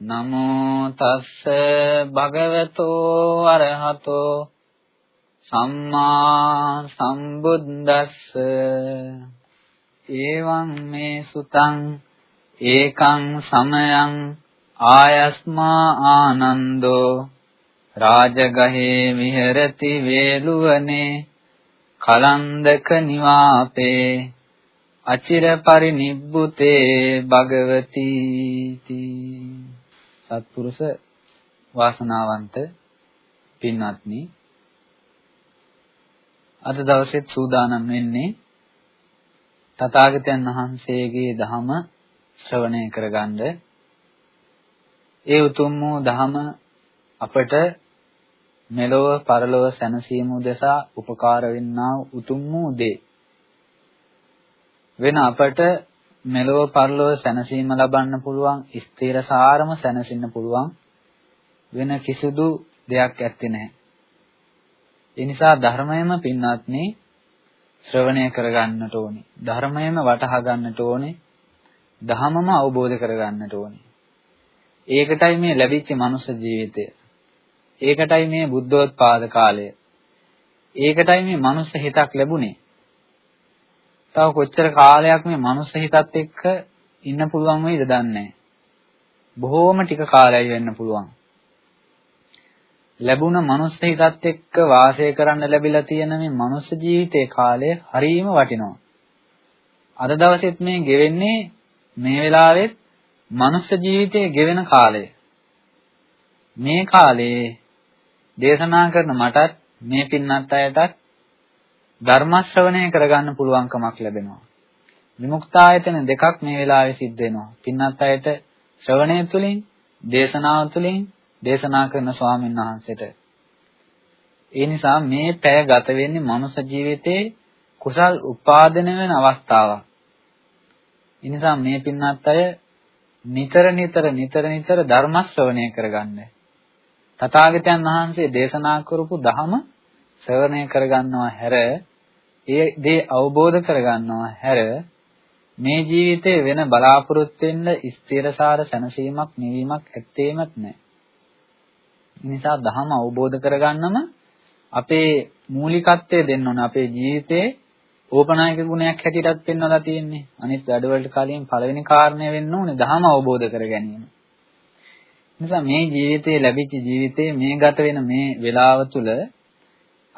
නමෝ තස්ස භගවතෝ අරහතෝ සම්මා සම්බුද්දස්ස. එවං මේ සුතං ඒකං සමයං ආයස්මා ආනන්දෝ. රාජගහේ විහෙරති වේලුවනේ කලන්දක නිවාපේ අචිර පරිනිබ්බුතේ භගවති තී සත්පුරුෂ වාසනාවන්ත පින්වත්නි. අද දවසෙත් සූදානම් වෙන්නේ තථාගතයන් වහන්සේගේ ධහම ශ්‍රවණය කරගන්න. ඒ උතුම් වූ ධහම අපට මෙලොව පරලොව සැනසීම උදෙසා උපකාර වෙන්නා උතුම් වූ දේ. වෙන අපට මෙලොව පරලොව සැනසීම ලබන්න පුළුවන් ස්ථිරසාරම සැනසෙන්න පුළුවන් වෙන කිසිදු දෙයක් ඇත්තේ නැහැ. ඒ නිසා ධර්මයම පින්වත්නි ශ්‍රවණය කරගන්නට ඕනේ. ධර්මයම වටහා ගන්නට ඕනේ. ධහමම අවබෝධ කරගන්නට ඕනේ. ඒකටයි මේ ලැබිච්ච මනුෂ්‍ය ජීවිතය. ඒකටයි මේ බුද්ධෝත්පාද කාලය. ඒකටයි මේ මනුෂ්‍ය හිතක් ලැබුණේ. තව කොච්චර කාලයක් මේ මනුස්ස හිතත් එක්ක ඉන්න පුළුවන් වෙයිද දන්නේ බොහෝම ටික කාලයයි වෙන්න පුළුවන්. ලැබුණ මනුස්ස හිතත් එක්ක වාසය කරන්න ලැබිලා තියෙන මේ මනුස්ස ජීවිතයේ කාලය හරීම වටිනවා. අද දවසෙත් මේ ගෙවෙන්නේ මේ වෙලාවෙත් මනුස්ස ජීවිතයේ ගෙවෙන කාලය. මේ කාලේ දේශනා කරන මටත් මේ පින්නත් අයටත් ධර්ම ශ්‍රවණය කරගන්න පුළුවන්කමක් ලැබෙනවා. විමුක්තායතන දෙකක් මේ වෙලාවේ සිද්ධ වෙනවා. පින්නත් අයට ශ්‍රවණය තුළින්, දේශනාව තුළින් දේශනා කරන ස්වාමීන් වහන්සේට. ඒ නිසා මේ පැය ගත වෙන්නේ මනුෂ්‍ය ජීවිතේ කුසල් උපාදනය වෙන අවස්ථාවක්. ඒ නිසා මේ පින්නත් අය නිතර නිතර නිතර නිතර ධර්ම ශ්‍රවණය කරගන්න. තථාගතයන් වහන්සේ දේශනා කරපු ධහම ශ්‍රවණය කරගන්නවා හැර ඒ දේ අවබෝධ කරගන්නවා හැර මේ ජීවිතේ වෙන බලාපොරොත්තු වෙන්න ස්ථිරසාර සැනසීමක් නිවීමක් ඇත්තේමත් නැහැ. ඒ නිසා ධහම අවබෝධ කරගන්නම අපේ මූලිකත්වය දෙන්න ඕන අපේ ජීවිතේ ඕපනායක ගුණයක් හැටියටත් පෙන්වලා තියෙන්නේ. අනිත් වැඩවලට කලින් පළවෙනි කාරණය වෙන්න ඕනේ ධහම අවබෝධ කර ගැනීම. නිසා මේ ජීවිතේ ලැබිච්ච ජීවිතේ මේ ගත වෙන මේ වෙලාව තුළ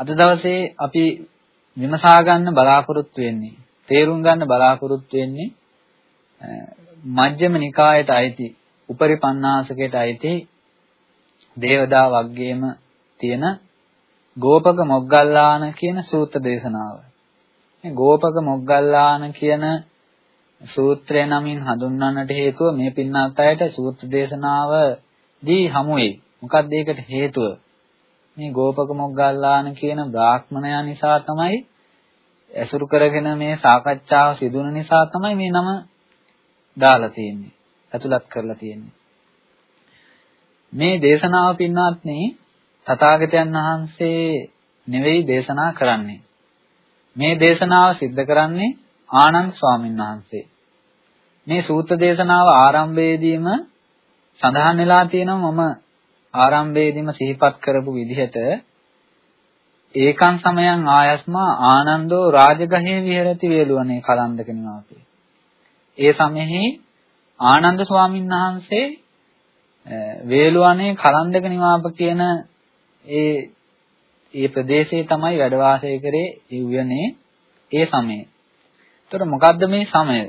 අද දවසේ අපි විමසා ගන්න බලාපොරොත්තු වෙන්නේ තේරුම් ගන්න බලාපොරොත්තු වෙන්නේ මජ්ක්‍ධිම නිකායට අයිති උපරිපන්නාසකයට අයිති දේවදා වග්ගයේම තියෙන ගෝපක මොග්ගල්ලාන කියන සූත්‍ර දේශනාව. මේ ගෝපක මොග්ගල්ලාන කියන සූත්‍රය නමින් හඳුන්වන්නට හේතුව මේ පින්නාත් අයට සූත්‍ර දේශනාව දී හමු වෙයි. මොකක්ද ඒකට හේතුව? මේ ගෝපක මොග්ගල්ලාන කියන බ්‍රාහ්මණයා නිසා තමයි ඇසුරු කරගෙන මේ සාකච්ඡාව සිදුවන නිසා තමයි මේ නම දාලා තියෙන්නේ. ඇතුළත් කරලා තියෙන්නේ. මේ දේශනාව පින්වත්නි තථාගතයන් වහන්සේ නෙවෙයි දේශනා කරන්නේ. මේ දේශනාව සිද්ධ කරන්නේ ආනන්ද ස්වාමීන් වහන්සේ. මේ සූත්‍ර දේශනාව ආරම්භයේදීම සඳහන් වෙලා තියෙනවා මම ආරම්භයේදීම සිහිපත් කරපු විදිහට ඒකං සමයං ආයස්මා ආනන්දෝ රාජගහේ විහෙරති වේලුවනේ කලන්දක නිවාසයේ. ඒ සමෙහි ආනන්ද ස්වාමීන් වහන්සේ වේළුවනේ කලන්දක නිවාප කියන ඒ ඒ ප්‍රදේශයේ තමයි වැඩ වාසය කරේ ඒ උයනේ ඒ සමයේ. එතකොට මොකද්ද මේ සමය?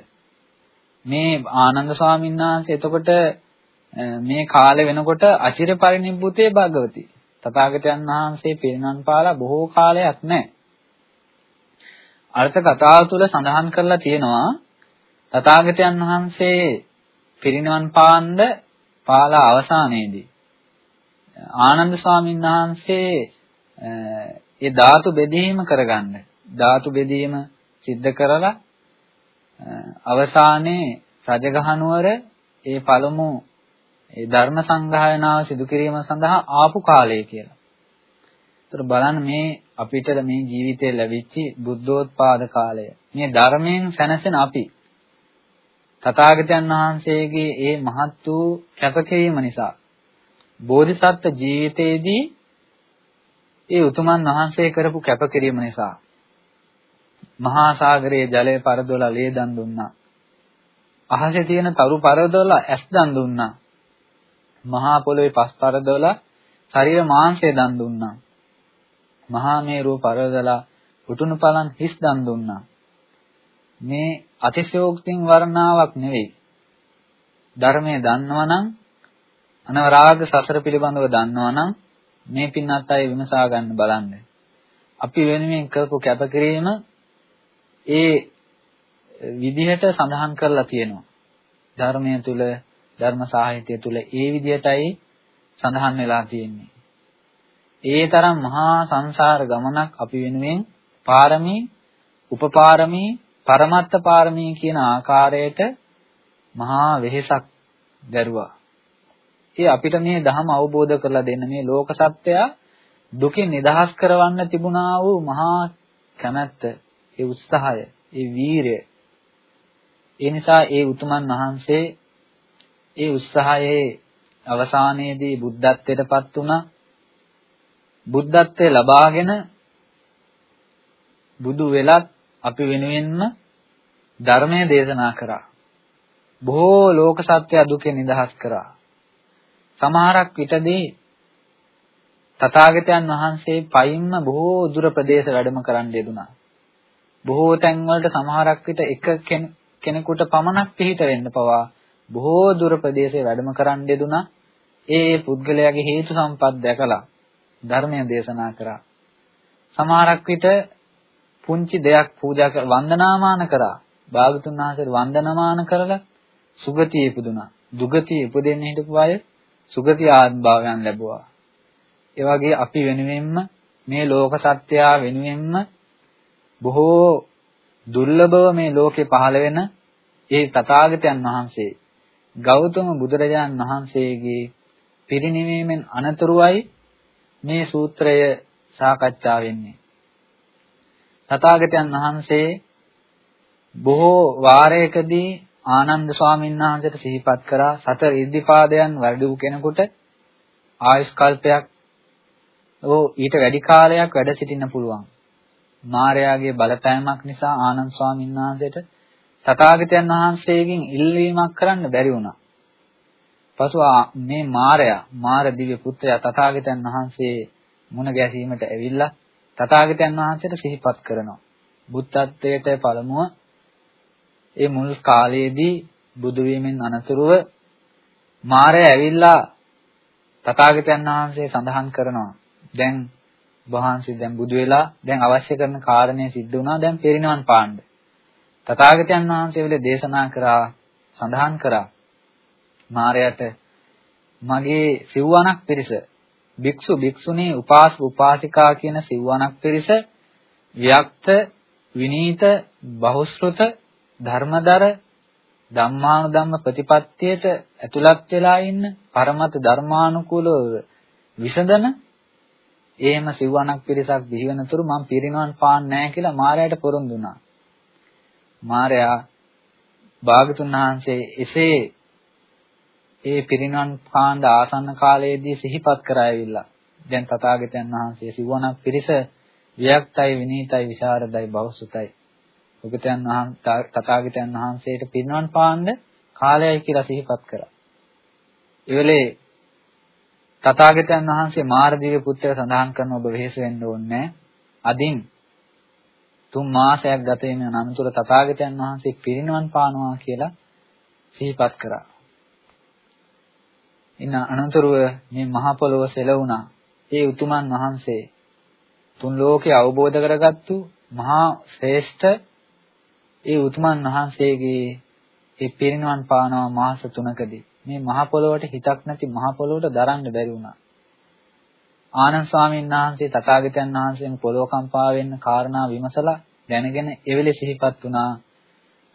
මේ ආනන්ද ස්වාමීන් වහන්සේ එතකොට මේ කාලේ වෙනකොට අචිර පරිනිබ්බුතේ භගවති. තථාගතයන් වහන්සේ පිරිනන් පාලා බොහෝ කාලයක් නැහැ. අර්ථ කතාව තුළ සඳහන් කරලා තියෙනවා තථාගතයන් වහන්සේ පිරිනවන් පාන්න පාලා අවසානයේදී ආනන්ද ස්වාමීන් වහන්සේ ඒ ධාතු බෙදීම කරගන්න ධාතු බෙදීම සිද්ධ කරලා අවසානයේ රජගහනුවර ඒ පළමු ඒ ධර්ම සංගායනාව සිදු කිරීම සඳහා ආපු කාලය කියලා. ඒතර බලන්න මේ අපිට මේ ජීවිතේ ලැබිච්ච බුද්ධෝත්පාද කාලය. මේ ධර්මයෙන් සැනසෙන අපි තථාගතයන් වහන්සේගේ ඒ මහත් වූ කැපකිරීම නිසා බෝධිසත්ව ජීවිතයේදී ඒ උතුමන් වහන්සේ කරපු කැපකිරීම නිසා මහා සාගරයේ ජලය පරදොලා ලේ දන් දුන්නා. අහසේ තියෙන තරු පරදොලා ඇස් දන් දුන්නා. මහා පොළොවේ පස් පරදොලා ශරීර මාංශය දන් දුන්නා. මහා මේරුව පරදලා උතුණු පලන් හිස් දන් දුන්නා. මේ අතිශයෝක්තින් වර්ණාවක් නෙවෙයි. ධර්මයේ දන්නවනම් අනවරාග සසර පිළිබඳව දන්නවනම් මේ පින්නත් අය විමසා ගන්න බලන්න. අපි වෙනුවෙන් කරපු කැපකිරීම ඒ විදිහට සඳහන් කරලා තියෙනවා. ධර්මයේ තුල ධර්ම සාහිත්‍ය තුල ඒ විදිහටයි සඳහන් වෙලා තියෙන්නේ. ඒ තරම් මහා සංසාර ගමනක් අපි වෙනුවෙන් පාරමී, උපපාරමී, පරමත්ත පාරමී කියන ආකාරයට මහා වෙහෙසක් දැරුවා. ඒ අපිට මේ ධහම අවබෝධ කරලා දෙන්න මේ ලෝක සත්‍යය දුකින් නිදහස් කරවන්න තිබුණා වූ මහා කැමැත්ත, ඒ උත්සාහය, ඒ වීරය. ඒ නිසා ඒ උතුමන් වහන්සේ ඒ උත්සාහයේ අවසානයේදී බුද්ධත්වයටපත් වුණා. බුද්ධත්වයේ ලබාගෙන බුදු වෙලත් අපි වෙනුවෙන්ම ධර්මය දේශනා කරා. බොහෝ ලෝක සත්‍ය දුකෙන් නිදහස් කරා. සමහරක් විටදී තථාගතයන් වහන්සේ පයින්ම බොහෝ දුර ප්‍රදේශ වැඩම කරන්න යෙදුනා. බොහෝ තැන්වලට සමහරක් විට එක කෙනෙකුට පමණක් පිහිට වෙන්න පවා බොහෝ දුර ප්‍රදේශේ වැඩම කරන්න යෙදුනා. ඒ පුද්ගලයාගේ හේතු සම්පත් දැකලා ධර්මය දේශනා කරා. සමහරක් විට පුංචි දෙයක් පූජා කර වන්දනාමාන කරා. භාගතුන් වහන්සේට වන්දනමාන කරලා සුගතිය ඉපදුනා. දුගතිය ඉපදෙන්න හිටපු අය සුගති ආත්භාවයන් ලැබුවා. ඒ වගේ අපි වෙනුවෙන්ම මේ ලෝක සත්‍යය වෙනුවෙන්ම බොහෝ දුර්ලභව මේ ලෝකේ පහළ වෙන ඒ තථාගතයන් වහන්සේ ගෞතම බුදුරජාන් වහන්සේගේ පිරිනිවීමෙන් අනතුරුවයි මේ සූත්‍රය සාකච්ඡා වෙන්නේ. තථාගතයන් වහන්සේ බොහෝ වාරයකදී ආනන්ද ස්වාමීන් වහන්සේට සිහිපත් කරා සතර ඉද්ධිපාදයන් වැඩි වූ කෙනෙකුට ආයුෂ් කල්පයක් ඕ ඊට වැඩි කාලයක් වැඩ සිටින්න පුළුවන්. මාර්යාගේ බලපෑමක් නිසා ආනන්ද ස්වාමීන් වහන්සේට තථාගතයන් වහන්සේගෙන් ඉල්ලීමක් කරන්න බැරි වුණා. පසු මේ මාර්යා මාර දිව්‍ය පුත්‍රයා තථාගතයන් වහන්සේ මුණ ගැසීමට ඇවිල්ලා තථාගතයන් වහන්සේට සිහිපත් කරනවා. බුද්ධත්වයට පළමුව ඒ මුල් කාලයේදී බුදු වීමෙන් අනතුරුව මාරය ඇවිල්ලා තථාගතයන් වහන්සේ සඳහන් කරනවා දැන් වහන්සේ දැන් බුදු වෙලා දැන් අවශ්‍ය කරන කාරණේ සිද්ධ වුණා දැන් පිරිනවන් පාන්න තථාගතයන් වහන්සේ වෙලේ දේශනා කරා සඳහන් කරා මාරයට මගේ සිව්වණක් පිරිස භික්ෂු භික්ෂුණී උපාසක උපාසිකා කියන සිව්වණක් පිරිස වික්ත විනීත බහුශෘත ධර්මදර ධම්මානුධම්ම ප්‍රතිපත්තියට ඇතුළත් වෙලා ඉන්න පරමත ධර්මානුකූලව විසඳන එහෙම සිව්වණක් පිරිසක් බිහි වෙනතුරු මම පිරිනවන් පාන්නේ නැහැ කියලා මාරයාට පොරොන්දු වුණා. මාරයා භාගතුන් වහන්සේ එසේ ඒ පිරිනවන් පාණ්ඩ ආසන්න කාලයේදී සිහිපත් කරාවිල්ලා දැන් තථාගතයන් වහන්සේ සිව්වණක් පිරිස වියක්තයි විනීතයි විශාරදයි බෞසුතයි උගතයන් වහන්සේ තථාගතයන් වහන්සේට පිරිනවන් පාන්න කාලයයි කියලා සිහිපත් කරා. ඒ වෙලේ තථාගතයන් වහන්සේ මාරදීව පුත්‍රය සඳහන් කරන ඔබ වෙහෙස වෙන්න ඕනේ අදින් තුන් මාසයක් ගත වෙන අනතුර තථාගතයන් වහන්සේ පිරිනවන් පානවා කියලා සිහිපත් කරා. ඉන්න අනතුරුව මේ මහ පොළොව සෙලවුණා. ඒ උතුමන් වහන්සේ තුන් ලෝකේ අවබෝධ කරගත්තු මහා ශ්‍රේෂ්ඨ ඒ උතුමන් වහන්සේගේ ඒ පිරිනවන් පානවා මාස 3කදී. මේ මහ පොළොවට හිතක් නැති මහ පොළොවට දරන්න බැරි වුණා. ආනන්ද ස්වාමීන් වහන්සේ තථාගතයන් වහන්සේම පොළොව කම්පා වෙන්න කාරණා විමසලා දැනගෙන එවෙලේ සිහිපත් වුණා.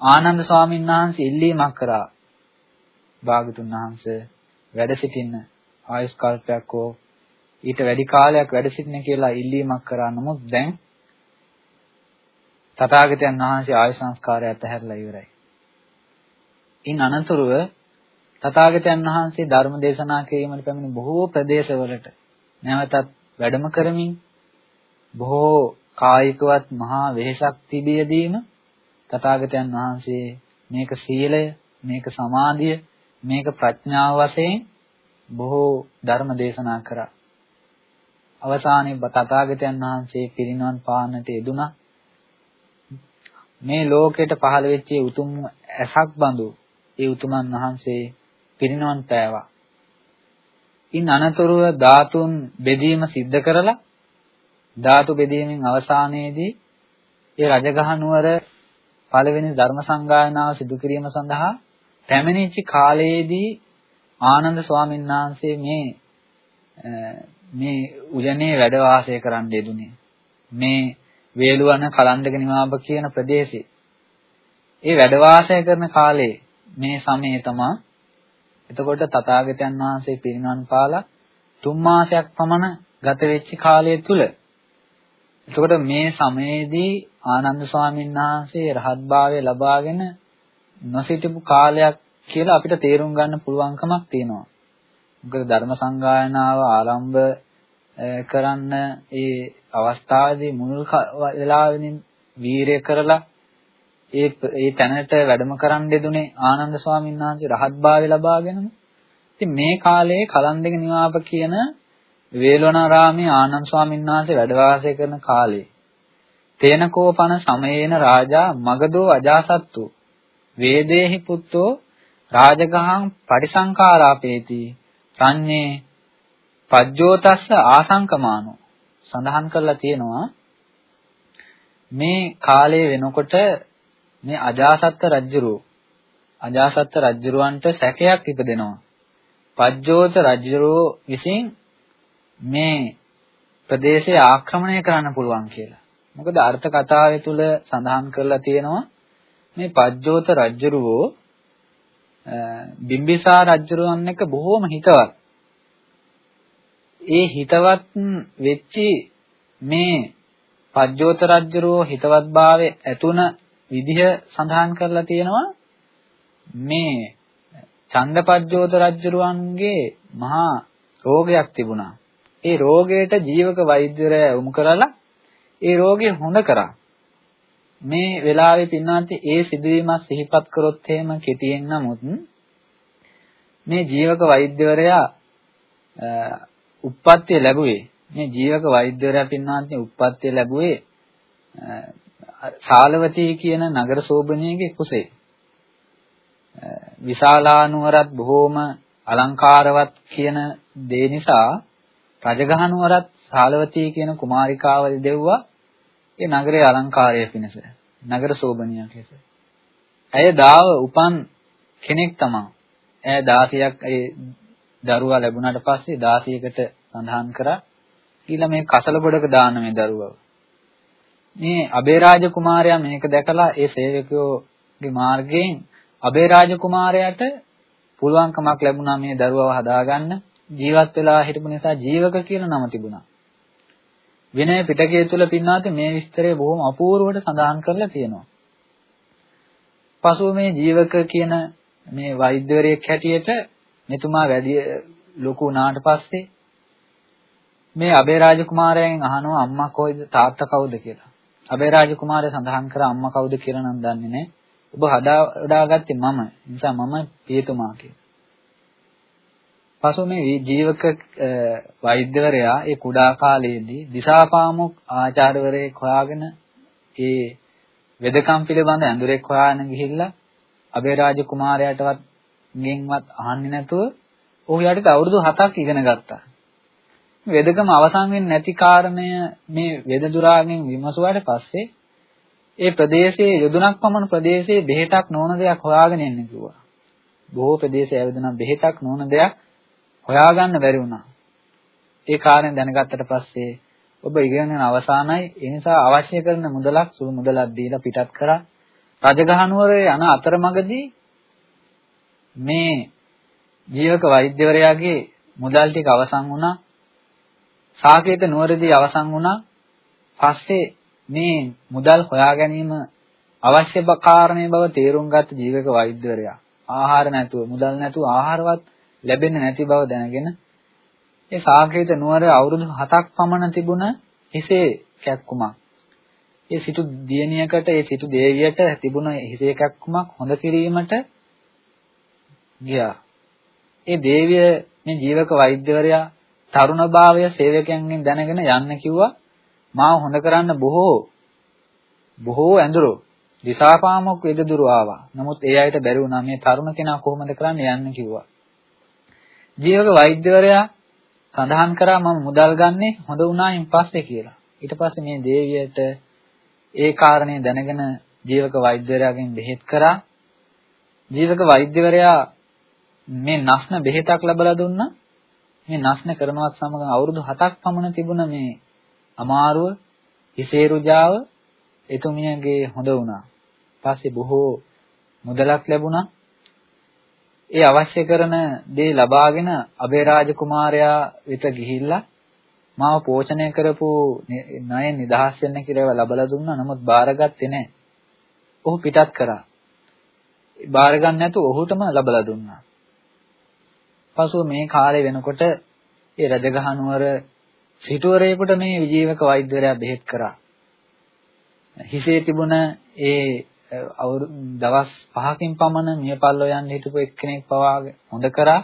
ආනන්ද ස්වාමීන් වහන්සේ ඉල්ලීමක් කරා. භාගතුන් වහන්සේ වැඩ සිටින්න ආයුෂ් කල්පයක් හෝ ඊට වැඩි කාලයක් වැඩ සිටින්න කියලා ඉල්ලීමක් කරා. නමුත් දැන් තථාගතයන් වහන්සේ ආයු සංස්කාරය අතහැරලා ඉවරයි. ඉන් අනතුරුව තථාගතයන් වහන්සේ ධර්ම දේශනා කිරීමට පැමිණි බොහෝ ප්‍රදේශවලට නැවතත් වැඩම කරමින් බොහෝ කායිකවත් මහා වෙහෙසක් තිබියදීම තථාගතයන් වහන්සේ මේක සීලය මේක සමාධිය මේක ප්‍රඥාව වශයෙන් බොහෝ ධර්ම දේශනා කරා. අවසානයේ තථාගතයන් වහන්සේ පිරිනවන් පාන්නට යෙදුණා. මේ ලෝකයට පහළ වෙච්ච උතුම් ඇසක් බඳු ඒ උතුමන් වහන්සේ පිරිනවන් පෑවා. ඉන් අනතුරුව ධාතුන් බෙදීම සිද්ධ කරලා ධාතු බෙදීමෙන් අවසානයේදී ඒ රජගහ නුවර පළවෙනි ධර්ම සංගායනාව සිදු කිරීම සඳහා පැමිණිච්ච කාලයේදී ආනන්ද ස්වාමීන් වහන්සේ මේ මේ උයනේ වැඩ වාසය කරන්න යෙදුනේ. මේ වේලුවන කලන්දක නිවාබ කියන ප්‍රදේශේ. ඒ වැඩ වාසය කරන කාලේ මේ සමයේ තමා එතකොට තථාගතයන් වහන්සේ පිරිනවන් පාලා තුන් මාසයක් පමණ ගත වෙච්ච කාලය තුල එතකොට මේ සමයේදී ආනන්ද ස්වාමීන් වහන්සේ රහත්භාවය ලබාගෙන නොසිටපු කාලයක් කියලා අපිට තේරුම් ගන්න පුළුවන්කමක් තියෙනවා. මොකද ධර්ම සංගායනාව ආරම්භ කරන්න ඒ අවස්ථාවේදී මුල් වෙලාවෙදී වීරය කරලා ඒ ඒ තැනට වැඩම කරන්න දෙදුනේ ආනන්ද ස්වාමීන් වහන්සේ රහත්භාවය ලබාගෙනම. ඉතින් මේ කාලේ කලන්දක නිවාප කියන වේලවනාරාමේ ආනන්ද ස්වාමීන් වහන්සේ වැඩ වාසය කරන කාලේ තේනකෝපන සමයේන රාජා මගදෝ අජාසත්තු වේදේහි පුත්තෝ රාජගහං පටිසංකාරාපේති රඤ්ඤේ පජ්ජෝතස්ස ආසංකමානෝ සඳහන් කරලා තියෙනවා මේ කාලය වෙනකොට මේ අජාසත්ත රජුරෝ අජාසත්ත රජුරවන්ට සැකයක් ඉපදෙනවා. පජ්ජෝත රජුරෝ විසින් මේ ප්‍රදේශය ආක්‍රමණය කරන්න පුළුවන් කියලා. මොකද අර්ථ කතාවේ තුල සඳහන් කරලා තියෙනවා මේ පජ්ජෝත රජුරෝ බිම්බිසාර රජුරවන් එක්ක බොහෝම හිතවත්. ඒ හිතවත් වෙච්චි මේ පජ්ජෝත රජුරෝ හිතවත්භාවයේ ඇතුණ විදිහ සඳහන් කරලා තියෙනවා මේ චන්දපජ්ජෝත රජුරුවන්ගේ මහා රෝගයක් තිබුණා. ඒ රෝගයට ජීවක වෛද්‍යවරයා යොමු කරලා ඒ රෝගය හොඳ කරා. මේ වෙලාවේ පින්නාන්ති ඒ සිදුවීම සිහිපත් කරොත් එහෙම කෙටියෙන් නමුත් මේ ජීවක වෛද්‍යවරයා උප්පත්තිය ලැබුවේ මේ ජීවක වෛද්‍යවරයා පින්නාන්ති උප්පත්තිය ලැබුවේ ශාලවතී කියන නගර සෝබණියගේ කුසේ විශාලානුවරත් බොහෝම අලංකාරවත් කියන දේ නිසා රජගහ නුවරත් ශාලවතී කියන කුමාරිකාව දෙව්වා ඒ නගරයේ අලංකාරය පිණිස නගර සෝබණියක් ලෙස. ඇය දාව උපන් කෙනෙක් තමයි. ඇය 16ක් ඒ දරුවා ලැබුණාට පස්සේ 16කට සඳහන් කරා ඊළඟ මේ කසල ගොඩක දාන මේ දරුවව. මේ අබේරාජ කුමාරයා මේක දැකලා ඒ සේවකයෝගේ මාර්ගයෙන් අබේරාජ කුමාරයාට පුළුවන්කමක් ලැබුණා මේ දරුවව හදාගන්න ජීවත් වෙලා හිටපු නිසා ජීවක කියලා නම තිබුණා. විනය පිටකයේ තුල පින්නාත් මේ විස්තරය බොහොම අපූර්වවට සඳහන් කරලා තියෙනවා. පසුව මේ ජීවක කියන මේ වෛද්‍යවරයෙක් හැටියට මෙතුමා වැඩි ලොකු වුණාට පස්සේ මේ අබේරාජ කුමාරයන් අහනවා අම්මා කොයිද තාත්තා කවුද කියලා. අබේරාජ කුමාරය සඳහන් කර අම්මා කවුද කියලා නම් දන්නේ නැහැ. ඔබ හදා වඩාගත්තේ මම. නිසා මම පියතුමා කියලා. පසු මේ ජීවක වෛද්‍යවරයා ඒ කුඩා කාලයේදී දිසාපාමුක් ආචාර්යවරයෙක් හොයාගෙන ඒ වෙදකම් පිළිබඳ ඇඳුරෙක් හොයාගෙන ගිහිල්ලා අබේරාජ කුමාරයාටවත් ගෙන්වත් අහන්නේ නැතුව ඔහු යටිත් අවුරුදු 7ක් ඉගෙන ගත්තා. වෙදකම අවසන් වෙන්නේ නැති කාරණය මේ වෙදදුරාගෙන් විමසුවාට පස්සේ ඒ ප්‍රදේශයේ යොදුනක් පමණ ප්‍රදේශයේ බෙහෙතක් නොවන දෙයක් හොයාගෙන එන්න කිව්වා. බොහෝ ප්‍රදේශයේ ඇවිදනම් බෙහෙතක් නොවන දෙයක් හොයාගන්න බැරි වුණා. ඒ කාරණේ දැනගත්තට පස්සේ ඔබ ඉගෙන ගන්න අවසానයි ඒ නිසා අවශ්‍ය කරන මුදලක් සුළු මුදලක් දීලා පිටත් කරා. රජගහනුවරේ යන අතරමඟදී මේ ජීවක වෛද්‍යවරයාගේ මුදල් ටික අවසන් වුණා. සාකේත නුවරදී අවසන් වුණා. පස්සේ මේ මුදල් හොයා ගැනීම අවශ්‍ය කාරණේ බව තේරුම් ගත්ත ජීවක වෛද්‍යවරයා ආහාර නැතුව මුදල් නැතුව ආහාරවත් ලැබෙන්නේ නැති බව දැනගෙන ඒ සාකේත නුවර අවුරුදු 7ක් පමණ තිබුණ හිසේ කැක්කුමක්. ඒ සිටු දියණියකට ඒ සිටු දේවියට තිබුණ හිසේ කැක්කුමක් හොඳ කිරීමට ගියා. ඒ දේවිය මේ ජීවක වෛද්‍යවරයා තරුණභාවය සේවකයන්ගෙන් දැනගෙන යන්න කිව්වා. මාව හොඳ කරන්න බොහෝ බොහෝ ඇඳුරෝ දිසාපාමොක් වෙදදුරු ආවා. නමුත් ඒ අයට බැරි වුණා මේ තරුණ කෙනා කොහොමද කරන්නේ යන්න කිව්වා. ජීවක වෛද්‍යවරයා සඳහන් කරා මම මුදල් ගන්නෙ හොඳ වුණායින් පස්සේ කියලා. ඊට පස්සේ මේ දේවියට ඒ කාරණේ දැනගෙන ජීවක වෛද්‍යවරයාගෙන් බෙහෙත් කරා. ජීවක වෛද්‍යවරයා මේ නස්න බෙහෙතක් ලැබලා දුන්නා. මේ නස්න කරනවත් සමග අවුරුදු 7ක් පමණ තිබුණ මේ අමාරුව හිසේ රුජාව එතුමියගේ හොඳ වුණා. පස්සේ බොහෝ මුදලක් ලැබුණා. ඒ අවශ්‍ය කරන දේ ලබාගෙන අබේරාජ කුමාරයා වෙත ගිහිල්ලා මාව පෝෂණය කරපු ණය නිදහස් වෙන්න කියලා ලබලා දුන්නා. නමුත් බාරගත්තේ නැහැ. ඔහු පිටත් කරා. බාර ගන්න නැතුව ඔහුටම ලබලා දුන්නා. පසුව මේ කාලේ වෙනකොට ඒ රජගහ නුවර සිටුවරයෙකුට මේ විජීවක වෛද්‍යවරයා බෙහෙත් කරා. හිසේ තිබුණ ඒ දවස් 5කින් පමණ මියපල්ලෝ යන්න හිටපු එක්කෙනෙක් පවා හොඳ කරා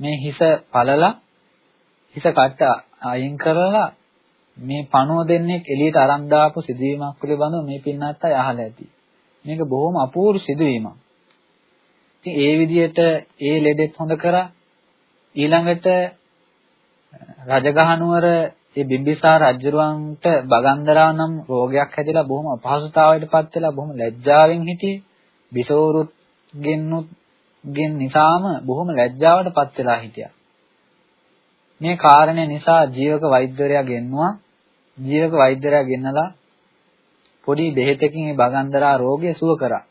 මේ හිස පළලා හිස කට අයින් කරලා මේ පණුව දෙන්නේ එළියට අරන් දාපු සිදුවීමක් පිළිබඳව මේ පින්නත් අය අහලා ඇති. මේක බොහොම අපූර්ව සිදුවීමක්. ඉතින් ඒ විදිහට ඒ ලෙඩෙත් හොඳ කරා ඊළඟට රජගහනුවර ඒ බිම්බිසාර රජුරවන්ට බගන්දරා නම් රෝගයක් හැදිලා බොහොම අපහසුතාවයකටපත් වෙලා බොහොම ලැජ්ජාවෙන් හිටියේ. බිසෝරුත් ගෙන්නුත් ගෙන් නිසාම බොහොම ලැජ්ජාවටපත් වෙලා හිටියා. මේ කාරණේ නිසා ජීවක වෛද්‍යවරයා ගෙන්නුවා. ජීවක වෛද්‍යවරයා ගෙන්නලා පොඩි බෙහෙතකින් මේ බගන්දරා රෝගය සුව කරා.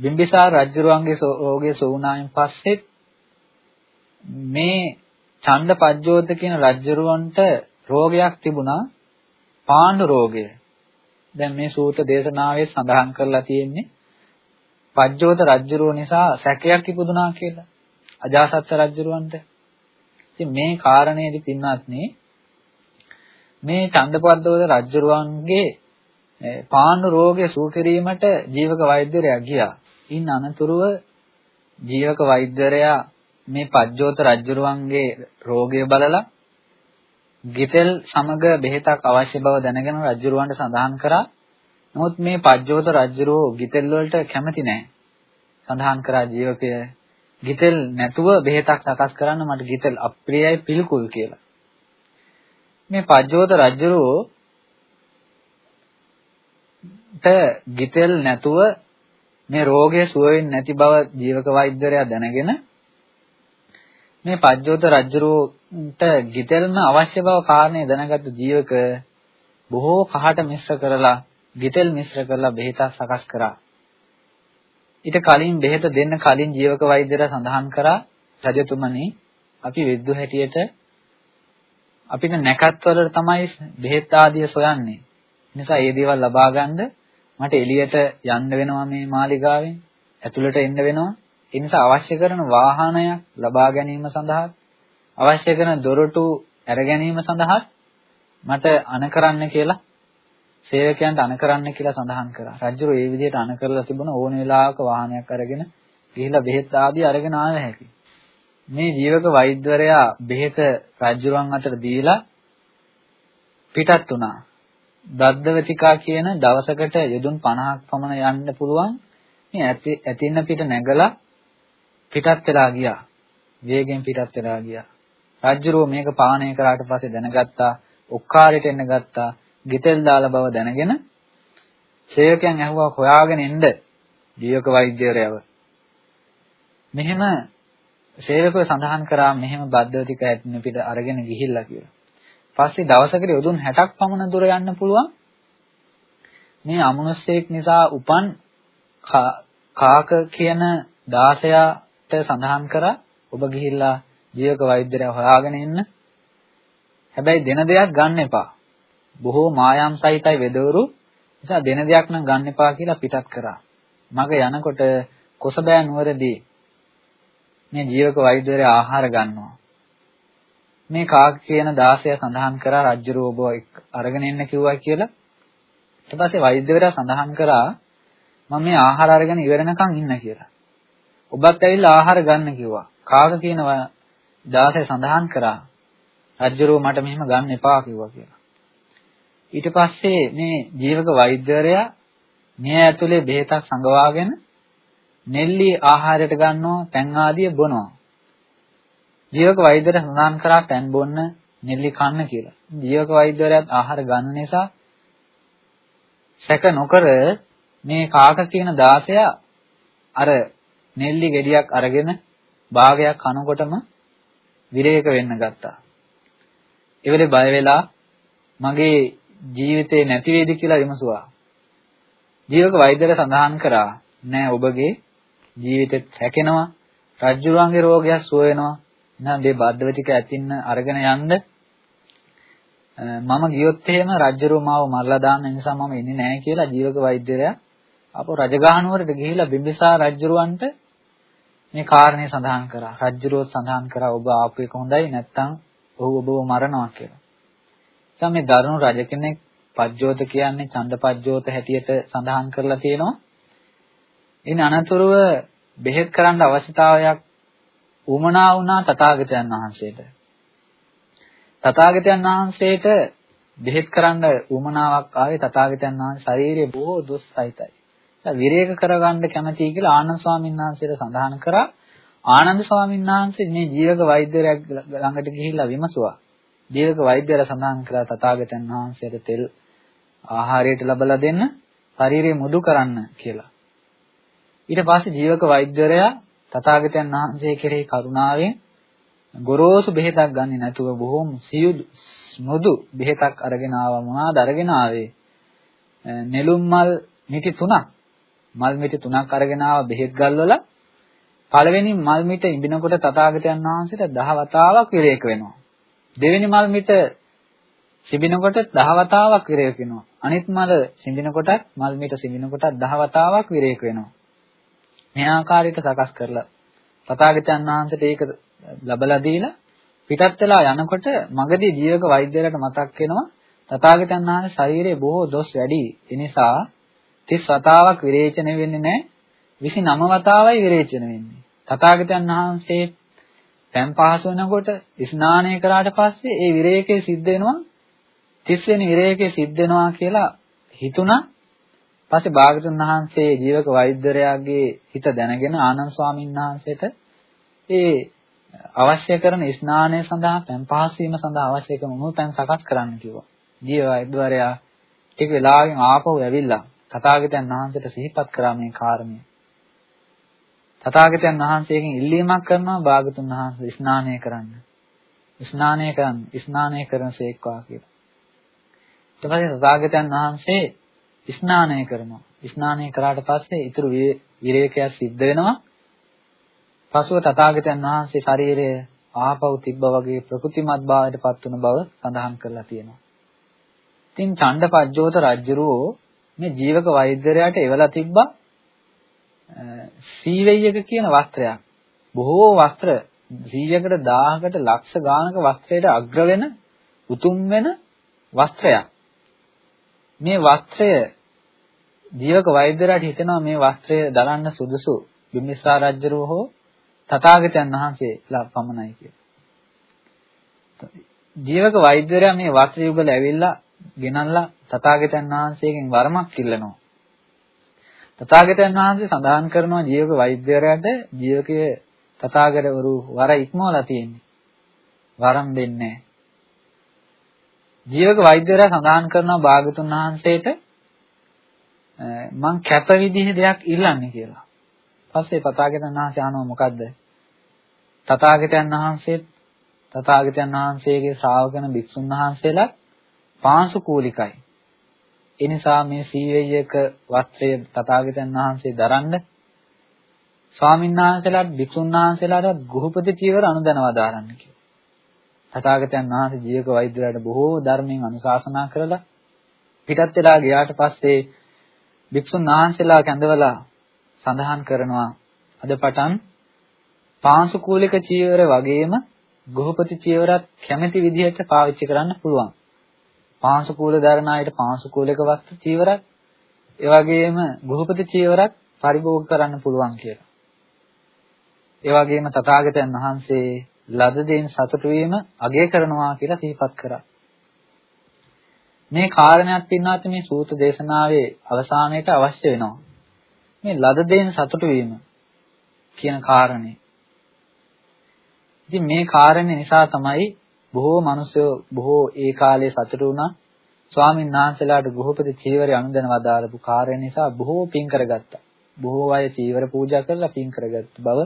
බිම්බිසාර රජුරවන්ගේ රෝගය සුවුනායින් පස්සේ මේ ඡණ්ඩ පජ්ජෝත කියන රජ්ජරුවන්ට රෝගයක් තිබුණා පාණ්ඩු රෝගය. දැන් මේ සූත දේශනාවේ සඳහන් කරලා තියෙන්නේ පජ්ජෝත රජ්ජරුව නිසා සැකයක් ඉපදුනා කියලා. අජාසත් රජ්ජරුවන්ට. ඉතින් මේ කාරණේදී පින්වත්නි මේ ඡණ්ඩපද්දෝත රජ්ජරුවන්ගේ පාණ්ඩු රෝගය සුව කිරීමට ජීවක වෛද්‍යරයා ගියා. ඉන් අනතුරුව ජීවක වෛද්‍යරයා මේ පජ්ජෝත රජුරුවන්ගේ රෝගය බලලා ගිතෙල් සමග බෙහෙතක් අවශ්‍ය බව දැනගෙන රජුරුවන්ට සඳහන් කරා. නමුත් මේ පජ්ජෝත රජුරුව ගිතෙල් වලට කැමති නැහැ. සඳහන් කරා ජීවකය ගිතෙල් නැතුව බෙහෙතක් සකස් කරන්න මට ගිතෙල් අප්‍රියයි පිළිකුල් කියලා. මේ පජ්ජෝත රජුරුව ට ගිතෙල් නැතුව මේ රෝගය සුව වෙන්නේ නැති බව ජීවක වෛද්‍යරයා දැනගෙන මේ පජ්ජෝත රජුරුන්ට ගිතෙල්ම අවශ්‍ය බව කාරණේ දැනගත්තු ජීවක බොහෝ කහට මිශ්‍ර කරලා ගිතෙල් මිශ්‍ර කරලා බෙහෙතක් සකස් කරා. ඊට කලින් බෙහෙත දෙන්න කලින් ජීවක වෛද්‍යරයා සඳහන් කරා රජතුමනි අපි විද්දු හැටියට අපිට නැකත් වලට තමයි බෙහෙත් ආදිය සොයන්නේ. නිසා මේ දේවල් ලබා ගන්න මට එළියට යන්න වෙනවා මේ මාලිගාවෙන්. ඇතුළට එන්න වෙනවා. ඒ නිසා අවශ්‍ය කරන වාහනයක් ලබා ගැනීම සඳහා අවශ්‍ය කරන දොරටු අර ගැනීම සඳහා මට අණ කරන්න කියලා සේවකයන්ට අණ කරන්න කියලා සඳහන් කරා. රජුරෝ ඒ විදිහට අණ කරලා තිබුණ ඕන වෙලාවක වාහනයක් අරගෙන ගිහිලා බෙහෙත් ආදී අරගෙන ආව හැකි. මේ ජීවක වෛද්‍යවරයා බෙහෙත රජුරුවන් අතර දීලා පිටත් වුණා. දද්දවතිකා කියන දවසකට යොදුන් 50ක් පමණ යන්න පුළුවන් මේ ඇතින්න පිට නැගලා පිටත් වෙලා ගියා. වේගෙන් පිටත් වෙලා ගියා. රජුරෝ මේක පානය කරාට පස්සේ දැනගත්තා ඔක්කාරයට එන්න ගත්තා. ගෙතෙල් දාලා බව දැනගෙන සේවකයන් ඇහුවා හොයාගෙන එන්න ජීවක වෛද්‍යවරයව. මෙහෙම සේවකව සඳහන් කරා මෙහෙම බද්ධවතික ඇතින්න පිට අරගෙන ගිහිල්ලා කියලා. පස්සේ දවසකට යොදුන් 60ක් පමණ දුර යන්න පුළුවන්. මේ අමනුස්සයෙක් නිසා උපන් කාක කියන 16ට සඳහන් කරා ඔබ ගිහිල්ලා ජීවක වෛද්‍යරයා හොයාගෙන එන්න. හැබැයි දෙන දෙයක් ගන්න එපා. බොහෝ මායම් සහිතයි වෙදවරු. නිසා දෙන දෙයක් නම් ගන්න එපා කියලා පිටත් කරා. මග යනකොට කොසබෑ නුවරදී මේ ජීවක වෛද්‍යරයා ආහාර ගන්නවා. මේ කාක කියන 16 සඳහන් කරා රජ්ජුරුව ඔබ අරගෙන එන්න කිව්වා කියලා. ඊට පස්සේ වෛද්‍යවරයා සඳහන් කරා මම මේ ආහාර අරගෙන ඉවරනකම් ඉන්න කියලා. ඔබත් ඇවිල්ලා ආහාර ගන්න කිව්වා. කාක කියන 16 සඳහන් කරා රජ්ජුරුව මට මෙහෙම ගන්න එපා කිව්වා කියලා. ඊට පස්සේ මේ ජීවක වෛද්‍යවරයා මේ ඇතුලේ බෙහෙතක් සංගවාගෙන නෙල්ලි ආහාරයට ගන්නවා පැන් ආදිය බොනවා. ජීවක වෛද්‍යර සඳහන් කරා පැන් බොන්න නෙල්ලි කන්න කියලා. ජීවක වෛද්‍යවරයාත් ආහාර ගන්න නිසා සැක නොකර මේ කාක කියන 16 අර නෙල්ලි ගෙඩියක් අරගෙන භාගයක් කනකොටම විරේක වෙන්න ගත්තා. ඒ වෙලේ බය වෙලා මගේ ජීවිතේ නැති වේද කියලා විමසුවා. ජීවක වෛද්‍යර සඳහන් කරා නෑ ඔබගේ ජීවිතෙත් හැකෙනවා රජ්ජුරුවන්ගේ රෝගයක් සුව වෙනවා එහෙනම් මේ බද්ධවතික ඇතින්න අරගෙන යන්න මම ගියොත් එහෙම රජ්ජුරුව මාව මරලා දාන්න නිසා මම එන්නේ නැහැ කියලා ජීවක වෛද්‍යරයා අපෝ රජගහනුවරට ගිහිලා බිම්බිසාර රජ්ජුරුවන්ට මේ කාරණේ සඳහන් කරා. රජ්ජුරුව සඳහන් කරා ඔබ ආපු එක හොඳයි නැත්නම් ඔහු ඔබව මරනවා කියලා. දැන් මේ දරුණු රජ කෙනෙක් පජ්ජෝත කියන්නේ ඡණ්ඩ පජ්ජෝත හැටියට සඳහන් කරලා තියෙනවා. ඉන් අනතුරුව බෙහෙත් කරන්න අවශ්‍යතාවයක් උමනා වුණා තථාගතයන් වහන්සේට. තථාගතයන් වහන්සේට බෙහෙත් කරන්න උමනාවක් ආවේ තථාගතයන් වහන්සේ ශරීරයේ බොහෝ දුස් සහිතයි. විරේක කරගන්න කැමතියි කියලා ආනන්ද ස්වාමීන් වහන්සේට සඳහන් කරා. ආනන්ද ස්වාමීන් වහන්සේ මේ ජීවක වෛද්‍යරයෙක් ළඟට ගිහිල්ලා විමසුවා. ජීවක වෛද්‍යරයා සඳහන් කළා තථාගතයන් වහන්සේට තෙල් ආහාරයට ලබලා දෙන්න ශරීරය මුදු කරන්න කියලා. ඊට පස්සේ ජීවක වෛද්‍යරයා තථාගතයන් වහන්සේ කෙරෙහි කරුණාවෙන් ගොරෝසු බෙහෙතක් ගන්නේ නැතුව බොහොම සියුදු මුදු බෙහෙතක් අරගෙන ආවා මොනවාද අරගෙන ආවේ නෙළුම් මල් මිටි තුනක් මල් මිටි තුනක් අරගෙන ආවා බෙහෙත් ගල්වලා පළවෙනි මල් මිට ඉඹිනකොට තථාගතයන් වහන්සේට 10 වතාවක් විරේක වෙනවා. දෙවෙනි මල් මිට සිඹිනකොට 10 වතාවක් විරේක වෙනවා. අනිත් මල සිඹිනකොටත් මල් මිට සිඹිනකොටත් 10 වතාවක් විරේක වෙනවා. මේ ආකාරයට සකස් කරලා තථාගතයන් වහන්සේට ඒක ලබලා දීලා පිටත් වෙලා යනකොට මගදී ජීවක වෛද්‍යරයට මතක් වෙනවා තථාගතයන් වහන්සේ ශරීරයේ බොහෝ දොස් වැඩි. ඒ නිසා 30 වතාවක් විරේචන වෙන්නේ නැහැ. 29 වතාවයි විරේචන වෙන්නේ. තථාගතයන් වහන්සේ දැන් පහසු වෙනකොට ස්නානය කරාට පස්සේ ඒ විරේකේ සිද්ධ වෙනවා 30 වෙනි විරේකේ සිද්ධ වෙනවා කියලා හිතුණා පස්සේ භාගතුන් වහන්සේ ජීවක වෛද්‍යරයාගේ හිත දැනගෙන ආනන්ද ස්වාමීන් වහන්සේට ඒ අවශ්‍ය කරන ස්නානය සඳහා පෑන් පහස් වීම සඳහා අවශ්‍ය කරන උණු පෑන් සකස් කරන්න කිව්වා. ජීව වෛද්‍යවරයා ටික වෙලාවකින් ආපහු ඇවිල්ලා තථාගතයන් වහන්සේට සිහිපත් කරා මේ කාරණය. තථාගතයන් වහන්සේගෙන් ඉල්ලීමක් කරනවා භාගතුන් වහන්සේ ස්නානය කරන්න. ස්නානය කරන්න, ස්නානය කරනසේක්වා කියලා. ඊට පස්සේ තථාගතයන් වහන්සේ ස්නානය කරනවා. ස්නානය කරාට පස්සේ ඊතුරු විරේකයක් සිද්ධ වෙනවා. පසුව තථාගතයන් වහන්සේ ශරීරය ආපහු තිබ්බා වගේ ප්‍රකෘතිමත් භාවයට පත් වුණ බව සඳහන් කරලා තියෙනවා. ඉතින් ඡණ්ඩපජ්ජෝත රජුරෝ මේ ජීවක වෛද්‍යරයාට එවලා තිබ්බා සීවෙය්‍යක කියන වස්ත්‍රයක්. බොහෝ වස්ත්‍ර 100කට 1000කට ලක්ෂ ගානක වස්ත්‍රයට අග්‍ර වෙන උතුම් වෙන වස්ත්‍රයක්. මේ වස්ත්‍රය ජීවක වෛද්‍යරයාට හිතෙනවා මේ වස්ත්‍රය දරන්න සුදුසු බිම්බිසාර රජුරෝ හෝ තථාගතයන් වහන්සේලා පමණයි කියලා. ජීවක වෛද්‍යවරයා මේ වස්ත්‍ර යුගල ඇවිල්ලා ගෙනල්ලා තථාගතයන් වහන්සේගෙන් වරමක් ඉල්ලනවා. තථාගතයන් වහන්සේ සඳහන් කරනවා ජීවක වෛද්‍යවරයාට ජීවකයේ තථාගතවරු වර ඉක්මවලා තියෙන්නේ. වරම් දෙන්නේ ජීවක වෛද්‍යවරයා සඳහන් කරනවා භාගතුන් වහන්සේට මං කැප විදිහේ දෙයක් ඉල්ලන්නේ කියලා. පස්සේ තථාගතයන් වහන්සේ අහනවා මොකද්ද? තථාගතයන් වහන්සේත් තථාගතයන් වහන්සේගේ ශ්‍රාවකන භික්ෂුන් වහන්සේලා පාංශු කූලිකයි. ඒ නිසා මේ සීවේයක වස්ත්‍රය තථාගතයන් වහන්සේ දරන්න ස්වාමීන් වහන්සේලාට භික්ෂුන් වහන්සේලාට ගෘහපති චීවර අනුදැනවා දාරන්න කියලා. තථාගතයන් වහන්සේ ජීවක වෛද්‍යවරයාට බොහෝ ධර්මයෙන් අනුශාසනා කරලා පිටත් වෙලා ගියාට පස්සේ භික්ෂුන් වහන්සේලා කැඳවලා සඳහන් කරනවා අද පටන් පාංශු කූලික චීවර වගේම ගෘහපති චීවරත් කැමැති විදිහට පාවිච්චි කරන්න පුළුවන්. පාංශු කූල දරන අයට පාංශු කූලක වස්තු චීවරත් ඒ වගේම ගෘහපති චීවරත් පරිභෝග කරන්න පුළුවන් කියලා. ඒ වගේම තථාගතයන් වහන්සේ ලද දෙයින් සතුටු වීම අගය කරනවා කියලා සිහිපත් කරා. මේ කාරණයක් පින්වත් මේ සූත්‍ර දේශනාවේ අවසානයේට අවශ්‍ය වෙනවා. මේ ලද දෙයින් සතුටු වීම කියන කාරණේ. ඉතින් මේ කාරණේ නිසා තමයි බොහෝ මිනිස්සු බොහෝ ඒ කාලේ සතුටු වුණා. ස්වාමීන් වහන්සේලාට ගෘහපති චීවරය අනුදැන වදාරපු කාරණේ නිසා බොහෝ පින් කරගත්තා. බොහෝ අය චීවර පූජා කරලා පින් කරගත්ත බව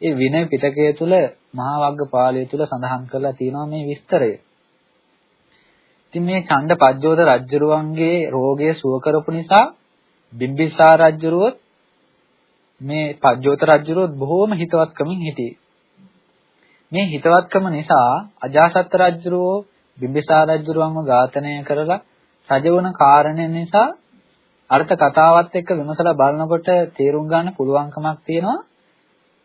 ඒ විනය පිටකය තුල මහා වග්ගපාලය තුල සඳහන් කරලා තියෙනවා මේ විස්තරය. ඉතින් මේ ඡණ්ඩ පජ්ජෝත රජුරුවන්ගේ රෝගය සුව කරපු නිසා බිම්බිසාර රජුරුවත් මේ පජ්ජෝත රජුරුවත් බොහෝම හිතවත්කමින් හිටියේ. මේ හිතවත්කම නිසා අජාසත් රජුරෝ බිම්බිසාර රජුරුවන්ව ඝාතනය කරලා රජවන කාරණේ නිසා අර්ථ කතාවත් එක්ක විමසලා බලනකොට තේරුම් ගන්න පුළුවන්කමක් තියෙනවා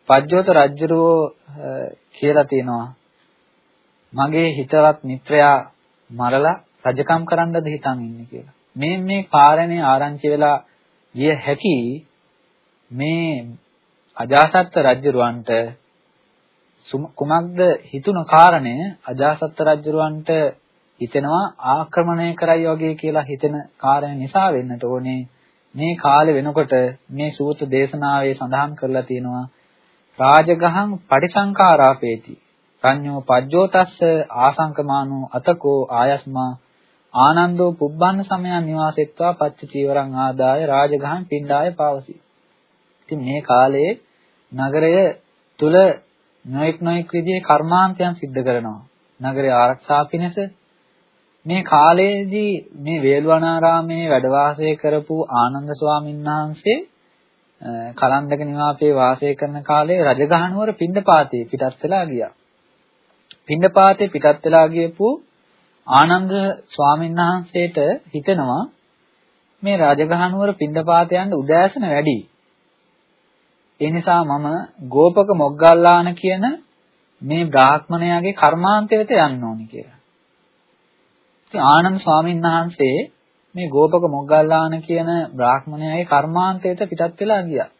පජ්ජෝත රජුරෝ කියලා තියෙනවා මගේ හිතවත් මිත්‍රයා මරලා රජකම් කරන්නද හිතන් ඉන්නේ කියලා. මේ මේ කාරණේ ආරංචි වෙලා ගිය හැකි මේ අජාසත් රජුරවන්ට කුමක්ද හිතුණු කාරණය අජාසත් රජුරවන්ට හිතෙනවා ආක්‍රමණය කරයි වගේ කියලා හිතෙන කාරණය නිසා වෙන්නට ඕනේ. මේ කාලේ වෙනකොට මේ සූත්‍ර දේශනාවේ සඳහන් කරලා තියෙනවා රාජගහං පටිසංකාරාපේති සංඤෝ පජ්ජෝතස්ස ආසංකමානෝ අතකෝ ආයස්මා. ආනන්දෝ පුබ්බන්න සමයන් නිවාසෙත්වා පච්ච චීවරං ආදාය රාජගහං පිණ්ඩාය පාවසි. ඉතින් මේ කාලයේ නගරය තුල නොඑක් නොඑක් විදිහේ කර්මාන්තයන් සිද්ධ කරනවා. නගරය ආරක්ෂා පිණිස මේ කාලයේදී මේ වේළුවනාරාමේ වැඩ වාසය කරපු ආනන්ද ස්වාමීන් වහන්සේ කලන්දක නිවාපේ වාසය කරන කාලේ රජගහනුවර පිණ්ඩපාතේ පිටත් වෙලා ගියා. පිණ්ඩපාතේ පිටත් වෙලා ගියපු ආනන්ද ස්වාමීන් වහන්සේට හිතෙනවා මේ රජගහනුවර පිණ්ඩපාත යන්න උදෑසන වැඩි. ඒ නිසා මම ගෝපක මොග්ගල්ලාන කියන මේ බ්‍රාහ්මණයාගේ කර්මාන්තය වෙත යන්න ඕනි කියලා. ඉතින් ආනන්ද ස්වාමීන් වහන්සේ මේ ගෝපක මොග්ගල්ලාන කියන බ්‍රාහ්මණයාගේ කර්මාන්තය වෙත පිටත් වෙලා ගියා.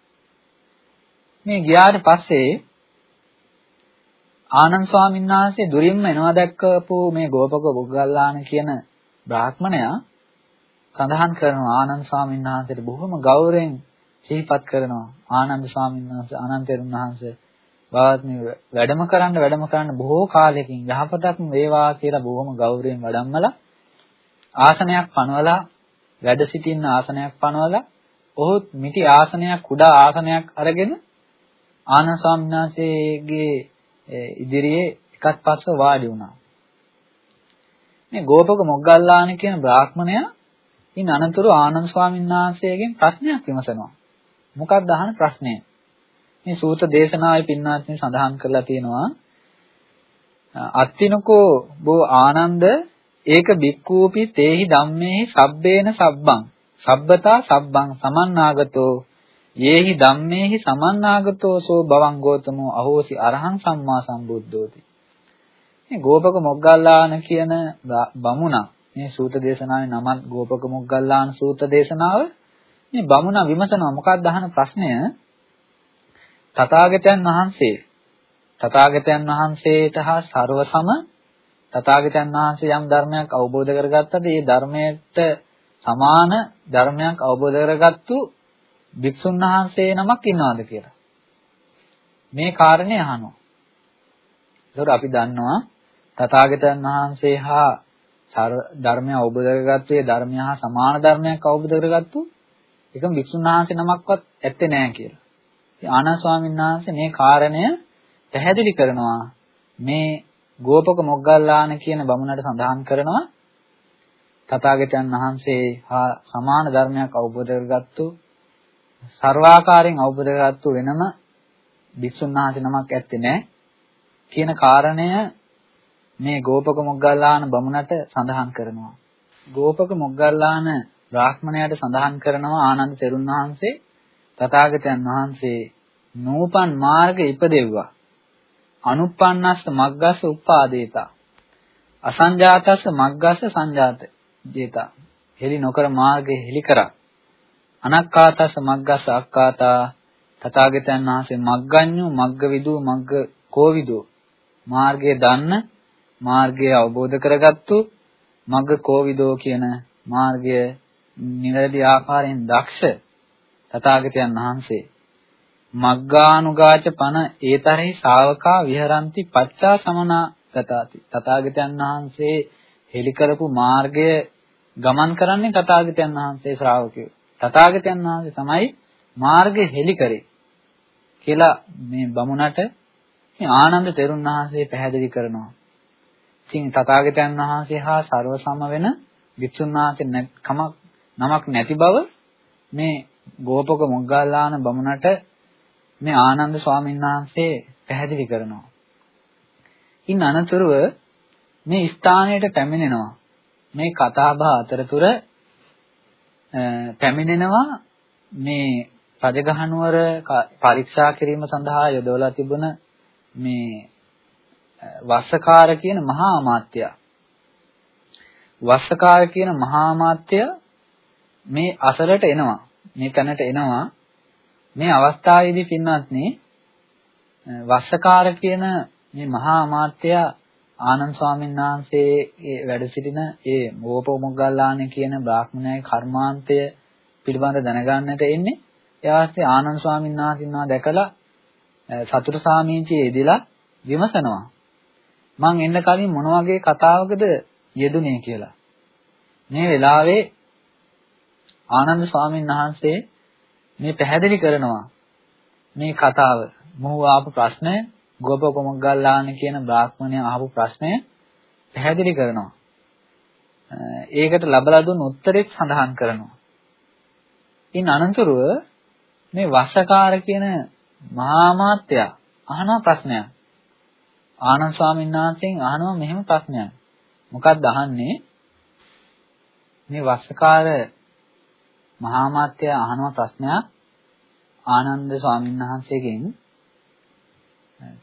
මේ ගියාට පස්සේ ආනන්ද ස්වාමීන් වහන්සේ දුරින්ම එනවා දැක්කපු මේ ගෝපක මොග්ගල්ලාන කියන බ්‍රාහ්මණයා සඳහන් කරනවා ආනන්ද ස්වාමීන් වහන්සේට බොහොම ගෞරවයෙන් සිහිපත් කරනවා ආනන්ද ස්වාමීන් වහන්සේ ආනන්තරුන් වහන්සේ බාත්මි වැඩම කරන්න වැඩම කරන්න බොහෝ කාලයකින් යහපතක් වේවා කියලා බොහොම ගෞරවයෙන් වඩම්මලා ආසනයක් පනවලා වැඩ සිටින්න ආසනයක් පනවලා ඔහු මිටි ආසනයක් කුඩා ආසනයක් අරගෙන ආනන්ද ස්වාමීන් වහන්සේගේ ඉදිරියේ එකත් පස්ව වාඩි වුණා. මේ ගෝපක මොග්ගල්ලාන කියන බ්‍රාහ්මණයා ඉන් අනතුරු ආනන්ද ස්වාමීන් වහන්සේගෙන් ප්‍රශ්නයක් විමසනවා. මොකක්ද අහන ප්‍රශ්නය? මේ සූත දේශනාවේ පින්නාත්මේ සඳහන් කරලා තියෙනවා අත්තිනකෝ බෝ ආනන්ද ඒක බික්කූපි තේහි ධම්මේහි සබ්බේන සබ්බං සබ්බතා සබ්බං සමන්නාගතෝ යේහි ධම්මේහි සමන්නාගතෝ සෝ බවං ගෝතමෝ අහෝසි අරහං සම්මා සම්බුද්ධෝති මේ ගෝපක මොග්ගල්ලාන කියන බමුණා මේ සූත දේශනාවේ නමත් ගෝපක මොග්ගල්ලාන සූත දේශනාව මේ බමුණා විමසනවා මොකක්ද අහන ප්‍රශ්නය තථාගතයන් වහන්සේ තථාගතයන් වහන්සේට හා ਸਰව සම තථාගතයන් වහන්සේ යම් ධර්මයක් අවබෝධ කරගත්තද ඒ ධර්මයට සමාන ධර්මයක් අවබෝධ කරගත්තු භික්ෂුන් වහන්සේ නමක් ඉන්නවද කියලා. මේ කාරණේ අහනවා. ඒතකොට අපි දන්නවා තථාගතයන් වහන්සේ හා ධර්මය අවබෝධ කරගත්තු ඒ ධර්මය හා සමාන ධර්මයක් අවබෝධ කරගත්තු එකම භික්ෂුන් වහන්සේ නමක්වත් ඇත්තේ නැහැ කියලා. ඉතින් ආනන්ද ස්වාමීන් වහන්සේ මේ කාරණය පැහැදිලි කරනවා මේ ගෝපක මොග්ගල්ලාන කියන බමුණට සඳහන් කරනවා තථාගතයන් වහන්සේ හා සමාන ධර්මයක් අවබෝධ කරගත්තු සර්වාකාරයෙන් අවබෝධ කරගත්තු වෙනම භික්ෂුන් වහන්සේ නමක් ඇත්තේ නැහැ කියන කාරණය මේ ගෝපක මොග්ගල්ලාන බමුණට සඳහන් කරනවා. ගෝපක මොග්ගල්ලාන බ්‍රාහ්මණයාට සඳහන් කරනවා ආනන්ද තෙරුන් වහන්සේ තථාගතයන් වහන්සේ නූපන් මාර්ග ඉපදෙව්වා. අනුප්පන්නස්ස මග්ගස්ස උපාදේතා. අසංජාතස්ස මග්ගස්ස සංජාත ජේතා. හෙලි නොකර මාර්ගය හෙලි කරා. අනක්කාතස්ස මග්ගස්ස අක්කාතා තථාගතයන් වහන්සේ මග්ගඤ්ඤු මග්ගවිදු මග්ග කෝවිදු මාර්ගය දන්න මාර්ගය අවබෝධ කරගත්තු මග්ග කෝවිදෝ කියන මාර්ගය නිවැරදි ආකාරයෙන් දක්ෂ තථාගතයන් වහන්සේ මග්ගානුගාච පන ඒතරෙහි ශාවකා විහරಂತಿ පච්චා සමනා ගතාති තථාගතයන් වහන්සේ හෙලි කරපු මාර්ගය ගමන් කරන්නේ තථාගතයන් වහන්සේ ශ්‍රාවකයෝ. තථාගතයන් වහන්සේ තමයි මාර්ගය හෙලි කරේ කියලා මේ බමුණට මේ ආනන්ද තෙරුන් වහන්සේ පැහැදිලි කරනවා. ඉතින් තථාගතයන් වහන්සේ හා ਸਰව සම වෙන වික්ෂුන් වහන්සේ කමක් නමක් නැති බව මේ ගෝපක මොග්ගල්ලාන බමුණට මේ ආනන්ද ස්වාමීන් වහන්සේ පැහැදිලි කරනවා. ඉන් අනතුරුව මේ ස්ථානයට පැමිණෙනවා. මේ කතාබහ අතරතුර පැමිණෙනවා මේ රජගහනුවර පරීක්ෂා කිරීම සඳහා යොදවලා තිබුණ මේ වස්සකාර කියන මහා අමාත්‍යයා වස්සකාර කියන මහා අමාත්‍ය මේ අසලට එනවා මේ තැනට එනවා මේ අවස්ථාවේදී පින්වත්නි වස්සකාර කියන මේ මහා අමාත්‍යයා ආනන්ද ස්වාමීන් වහන්සේ වැඩ සිටින ඒ මෝපොමුග්ගල්ලාන කියන බ්‍රාහ්මණයේ කර්මාන්තය පිළිබඳ දැනගන්නට එන්නේ. ඒ අවස්ථේ ආනන්ද ස්වාමීන් වහන්සේනවා දැකලා සතුට සාමීචියේ යෙදিলা විමසනවා. මං එන්න කලින් මොන වගේ කතාවකද යෙදුනේ කියලා. මේ වෙලාවේ ආනන්ද ස්වාමීන් වහන්සේ මේ පැහැදිලි කරනවා මේ කතාව. මොහු ආපු ප්‍රශ්නය ගෝපකොමග්ගල්ලාන කියන බ්‍රාහ්මණය අහපු ප්‍රශ්නය පැහැදිලි කරනවා. ඒකට ලබලා දුන්න උත්තරෙත් සඳහන් කරනවා. ඉන් අනතුරුව මේ වස්සකාර කියන මහා මාත්‍යා අහන ප්‍රශ්නයක්. ආනන්ද ස්වාමීන් වහන්සේගෙන් අහනවා මෙහෙම ප්‍රශ්නයක්. මොකක්ද අහන්නේ? මේ වස්සකාර මහා මාත්‍යා අහන ප්‍රශ්නයක්. ආනන්ද ස්වාමීන් වහන්සේගෙන්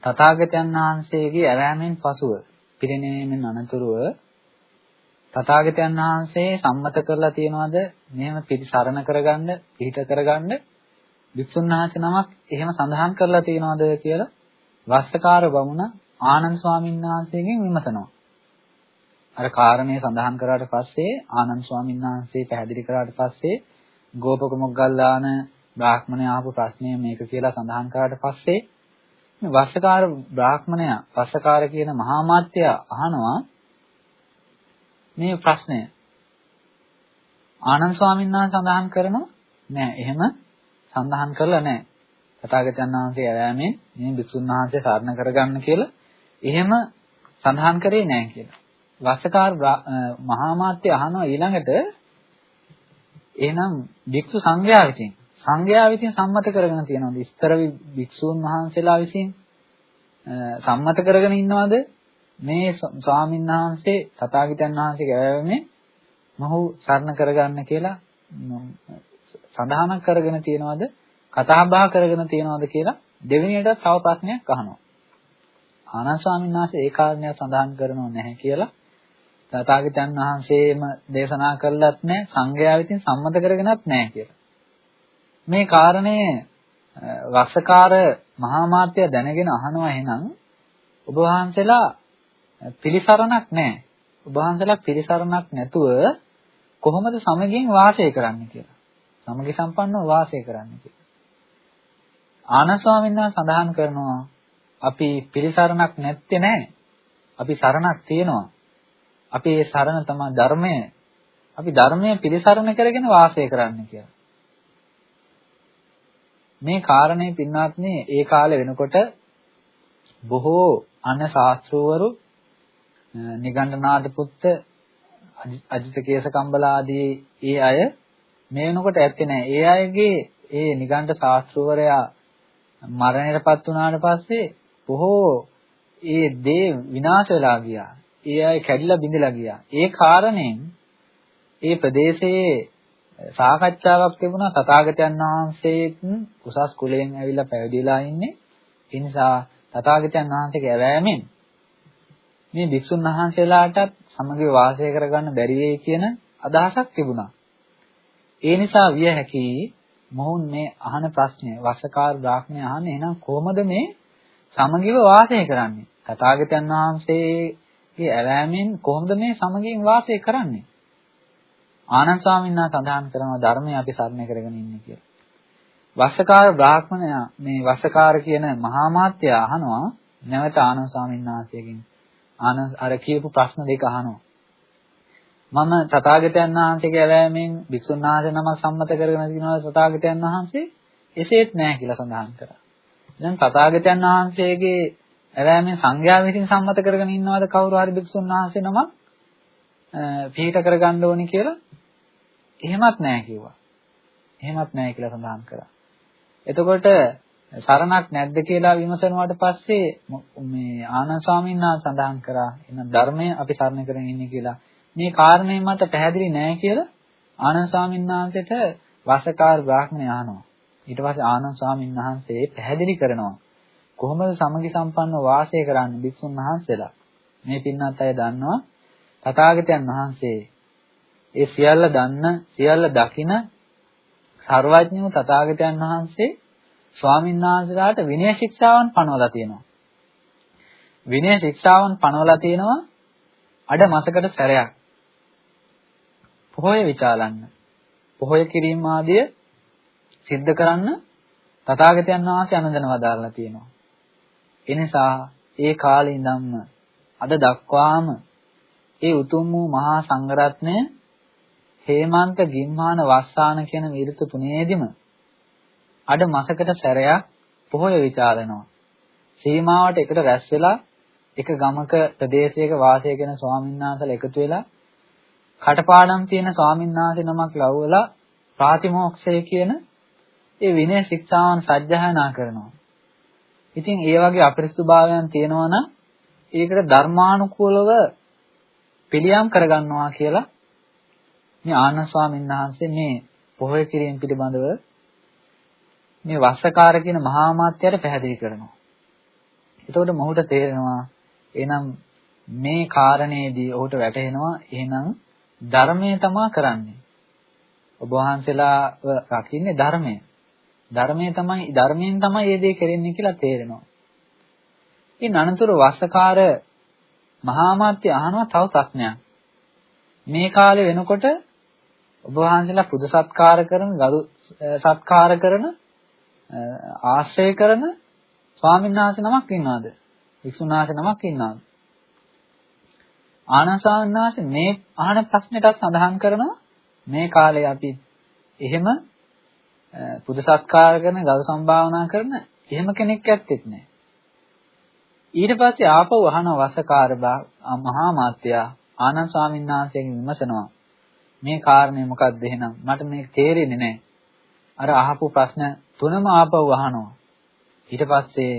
තථාගතයන් වහන්සේගේ ඇරෑමෙන් පසුව පිරිනැමීමෙන් අනතුරුව තථාගතයන් වහන්සේ සම්මත කරලා තියනවාද? මෙහෙම පිළිසරණ කරගන්න පිහිට කරගන්න. වික්ෂුන් වහන්සේ නමක් එහෙම සඳහන් කරලා තියෙනවද කියලා වස්සකාර බමුණ ආනන්ද ස්වාමීන් වහන්සේගෙන් විමසනවා. අර කාරණේ සඳහන් කරාට පස්සේ ආනන්ද ස්වාමීන් වහන්සේ පැහැදිලි කරාට පස්සේ ගෝපක මොග්ගල්ලාන බ්‍රාහ්මණය ආපු ප්‍රශ්නය මේක කියලා සඳහන් කරාට පස්සේ වස්සකාර බ්‍රාහ්මණයා වස්සකාර කියන මහා මාත්‍යා අහනවා මේ ප්‍රශ්නය ආනන්ද ස්වාමීන් වහන්සේ සඳහන් කරනවා නෑ එහෙම සඳහන් කරලා නැහැ. තථාගතයන් වහන්සේ ඇරෑමෙන් මේ භික්ෂුන් වහන්සේ සාරණ කරගන්න කියලා එහෙම සඳහන් කරේ නැහැ කියලා. වස්සකාර මහා මාත්‍ය අහනවා ඊළඟට එහෙනම් භික්ෂු සංඝයා විසින් සංඝයා විසින් සම්මත කරගෙන තියෙනවද? ඉස්තර භික්ෂූන් වහන්සේලා විසින් සම්මත කරගෙන ඉන්නවද? මේ ස්වාමීන් වහන්සේ තථාගතයන් වහන්සේගේ ඇවෑමෙන් මොහු සරණ කරගන්න කියලා සඳහනක් කරගෙන තියනවද කතා බහ කරගෙන තියනවද කියලා දෙවෙනියට තව ප්‍රශ්නයක් අහනවා. ආනන්ද ස්වාමීන් වහන්සේ ඒ කාරණය සඳහන් කරනව නැහැ කියලා තථාගතයන් වහන්සේම දේශනා කළත් නැහැ සංඝයා විසින් සම්මත කරගෙනත් නැහැ කියලා. මේ කාරණය වස්සකාර මහා මාත්‍ය දැනගෙන අහනවා එහෙනම් ඔබ වහන්සේලා පිළිසරණක් නැහැ. ඔබ වහන්සේලා පිළිසරණක් නැතුව කොහොමද සමගින් වාසය කරන්නේ කියලා. සමගි සම්පන්නව වාසය කරන්නේ කියලා. ආනන්ද ස්වාමීන් වහන්සේ සඳහන් කරනවා අපි පිළිසරණක් නැත්තේ නැහැ. අපි සරණක් තියෙනවා. අපි ඒ සරණ තමයි ධර්මය. අපි ධර්මය පිළිසරණ කරගෙන වාසය කරන්න කියලා. මේ කාරණේ පින්වත්නි ඒ කාලේ වෙනකොට බොහෝ අන ශාස්ත්‍රවරු නිගණ්ඨනාථ පුත්ත අජිත කේස කම්බල ආදී ඒ අය මේ වෙනකොට ඇත්තේ නැහැ. ඒ අයගේ ඒ නිගණ්ඨ ශාස්ත්‍රවරයා මරණයටපත් වුණාට පස්සේ බොහෝ ඒ දේ විනාශ වෙලා ගියා. ඒ අය කැඩිලා බිඳලා ගියා. ඒ කාරණයෙන් ඒ ප්‍රදේශයේ සාකච්ඡාවක් තිබුණා තථාගතයන් වහන්සේත් උසස් කුලයෙන් ඇවිල්ලා පැවිදිලා ඉන්නේ. ඒ නිසා තථාගතයන් වහන්සේගේ ඇවෑමෙන් මේ භික්ෂුන් වහන්සේලාටත් සමගිව වාසය කරගන්න බැරි වෙයි කියන අදහසක් තිබුණා. ඒ නිසා විය හැකි මොහුන් මේ අහන ප්‍රශ්නය වසකාර බ්‍රාහ්මණය අහන්නේ එහෙනම් කොහොමද මේ සමගිව වාසය කරන්නේ? තථාගතයන් වහන්සේගේ ඇවෑමෙන් කොහොමද මේ සමගියෙන් වාසය කරන්නේ? ආනන්ද ස්වාමීන් වහන්සේ සඳහන් කරනවා ධර්මය අපි සරණ කරගෙන ඉන්නේ කියලා. වස්සකාර බ්‍රාහ්මණයා මේ වස්සකාර කියන මහා මාත්‍ය අහනවා නැවත ආනන්ද ස්වාමීන් වහන්සේගෙන් ආනන්ද අර කියපු ප්‍රශ්න දෙක අහනවා. මම තථාගතයන් වහන්සේගේ ඇවෑමෙන් භික්ෂුන් වහන්සේ නම සම්මත කරගෙන තිනවා තථාගතයන් වහන්සේ එසේත් නැහැ කියලා සඳහන් කරා. දැන් තථාගතයන් වහන්සේගේ ඇවෑමෙන් සංඝයා විසින් සම්මත කරගෙන ඉන්නවද කවුරු හරි භික්ෂුන් වහන්සේ නමක් පිළිහිට කරගන්න ඕනි කියලා එහෙමත් නැහැ කිව්වා. එහෙමත් නැහැ කියලා සඳහන් කරා. එතකොට සරණක් නැද්ද කියලා විමසනුවාට පස්සේ මේ ආනන්ද ස්වාමීන් වහන්සේ සඳහන් කරා එන ධර්මය අපි සරණ කරගෙන ඉන්නේ කියලා. මේ කාරණේ මට පැහැදිලි නෑ කියලා ආනන්ද ස්වාමීන් වහන්සේට වාසකාර බ්‍රාහ්මණය අහනවා. ඊට පස්සේ ආනන්ද ස්වාමීන් වහන්සේ පැහැදිලි කරනවා කොහොමද සමගි සම්පන්නව වාසය කරන්නේ භික්ෂුන් වහන්සේලා. මේ පින්නත් අය දන්නවා තථාගතයන් වහන්සේ ඒ සියල්ල දන්න සියල්ල දකින සර්වඥ වූ තථාගතයන් වහන්සේ ස්වාමීන් වහන්සේලාට විනය ශික්ෂාවන් පනවලා තියෙනවා. විනය ශික්ෂාවන් පනවලා තියෙනවා අඩ මාසකට සැරයක්. පොහොය විචාලන්න. පොහොය කිරීම ආදිය සිද්ධ කරන්න තථාගතයන් වහන්සේ අනුදැන වදාරලා තියෙනවා. එනිසා ඒ කාලේ ඉඳන්ම අද දක්වාම ඒ උතුම් වූ මහා සංඝරත්නය හේමන්ත ගිම්හාන වස්සාන කියන ඍතු තුනේදීම අඩ මාසකට සැරයක් පොහොය විචාරනවා. සීමාවට එකට රැස් වෙලා එක ගමක ප්‍රදේශයක වාසය කරන ස්වාමීන් වහන්සේලා එකතු වෙලා කටපාඩම් තියෙන ස්වාමීන් වහන්සේ නමක් ලව්වලා ප්‍රාතිමෝක්ෂය කියන ඒ විනය ශික්ෂාවන් සජ්ජායනා කරනවා. ඉතින් ඒ වගේ අපරිසුභාවයන් තියෙනවා නම් ඒකට ධර්මානුකූලව පිළියම් කරගන්නවා කියලා මේ ආනන්ද ස්වාමීන් වහන්සේ මේ පොහොය කිරීම පිළිබඳව මේ වස්සකාර කියන මහා මාත්‍යයට පැහැදිලි කරනවා. එතකොට මොහුට තේරෙනවා එහෙනම් මේ කාරණේදී ඔහුට වැටහෙනවා එහෙනම් ධර්මය තමා කරන්නේ. ඔබ වහන්සේලාව රකින්නේ ධර්මය. ධර්මය තමයි ධර්මයෙන් තමයි මේ දේ කරන්නේ කියලා තේරෙනවා. ඉතින් අනතුරු වස්සකාර මහා මාත්‍ය අහනවා තව ප්‍රශ්නයක්. මේ කාලේ වෙනකොට ඔබ වහන්සේලා පුද සත්කාර කරන ගරු සත්කාර කරන ආශ්‍රය කරන ස්වාමීන් වහන්සේ නමක් ඉන්නවද? වික්ෂුන් වහන්සේ නමක් ඉන්නවද? ආනන්ද ස්වාමීන් වහන්සේ මේ අහන ප්‍රශ්නෙටත් සඳහන් කරනවා මේ කාලේ අපි එහෙම පුද සත්කාර කරන ගරු සම්භාවනා කරන එහෙම කෙනෙක් ඇත්තෙත් නැහැ. ඊට පස්සේ ආපහු අහන වසකාර මහා මාත්‍යා ආනන්ද ස්වාමීන් වහන්සේගෙන් විමසනවා මේ කාරණේ මොකක්ද එහෙනම් මට මේක තේරෙන්නේ නැහැ. අර අහපු ප්‍රශ්න තුනම ආපහු අහනවා. ඊට පස්සේ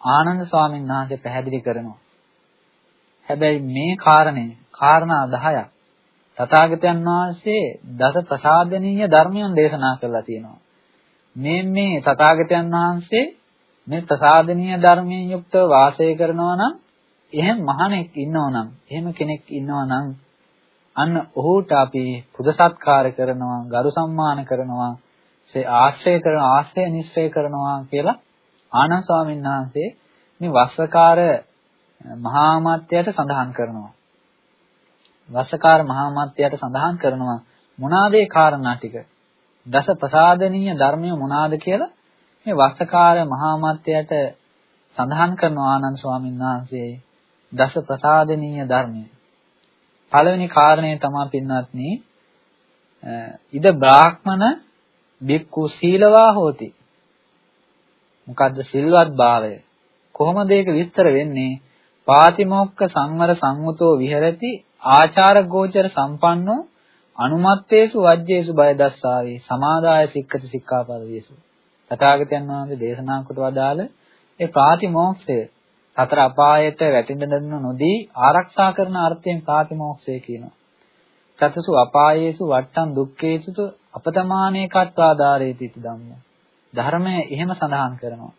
ආනන්ද ස්වාමීන් වහන්සේ පැහැදිලි කරනවා. හැබැයි මේ කාරණේ කාරණා 10ක් තථාගතයන් වහන්සේ දස ප්‍රසාදනීය ධර්මයන් දේශනා කරලා තියෙනවා. මේ මේ තථාගතයන් වහන්සේ මේ ප්‍රසාදනීය ධර්මයෙන් යුක්තව වාසය කරනවා නම් එහෙම මහණෙක් ඉන්නවා නම් එහෙම කෙනෙක් ඉන්නවා නම් අන්න ඔහුට අපි පුද සත්කාර කරනවා ගරු සම්මාන කරනවා ඒ ආශ්‍රය කරන ආශ්‍රය නිශ්චය කරනවා කියලා ආනන්ද ස්වාමීන් වහන්සේ මේ වස්සකාර මහා මාත්‍යයට සඳහන් කරනවා. වස්සකාර මහා මාත්‍යයට සඳහන් කරනවා මොනවාද ඒ කාරණා ටික? දස ප්‍රසාදනීය ධර්මය මොනවාද කියලා මේ වස්සකාර මහා මාත්‍යයට සඳහන් කරනවා ආනන්ද ස්වාමීන් වහන්සේ දස ප්‍රසාදනීය ධර්මය. පළවෙනි කාරණය තමයි පින්වත්නි ඉද බ්‍රාහ්මණ බික්කු සීලවා හෝති. මොකද්ද සිල්වත් භාවය? කොහොමද ඒක විස්තර වෙන්නේ? පාතිමොක්ක සංවර සංවතෝ විහෙරති ආචාර ගෝචර සම්පන්නෝ අනුමත්තේසු වජ්ජේසු බය දස්සාවේ සමාදාය සික්කති සික්ඛාපදයේසු තථාගතයන් වහන්සේ දේශනා කොට වදාළ ඒ ප්‍රාතිමෝක්ෂය සතර අපායට වැටෙන්න දෙන්න නොදී ආරක්ෂා කරන අර්ථයෙන් ප්‍රාතිමෝක්ෂය කියනවා. චතුසු අපායේසු වට්ටම් දුක්ඛේසුතු අපතමානේ කත්වාදාරේති ධම්ම. ධර්මය එහෙම සඳහන් කරනවා.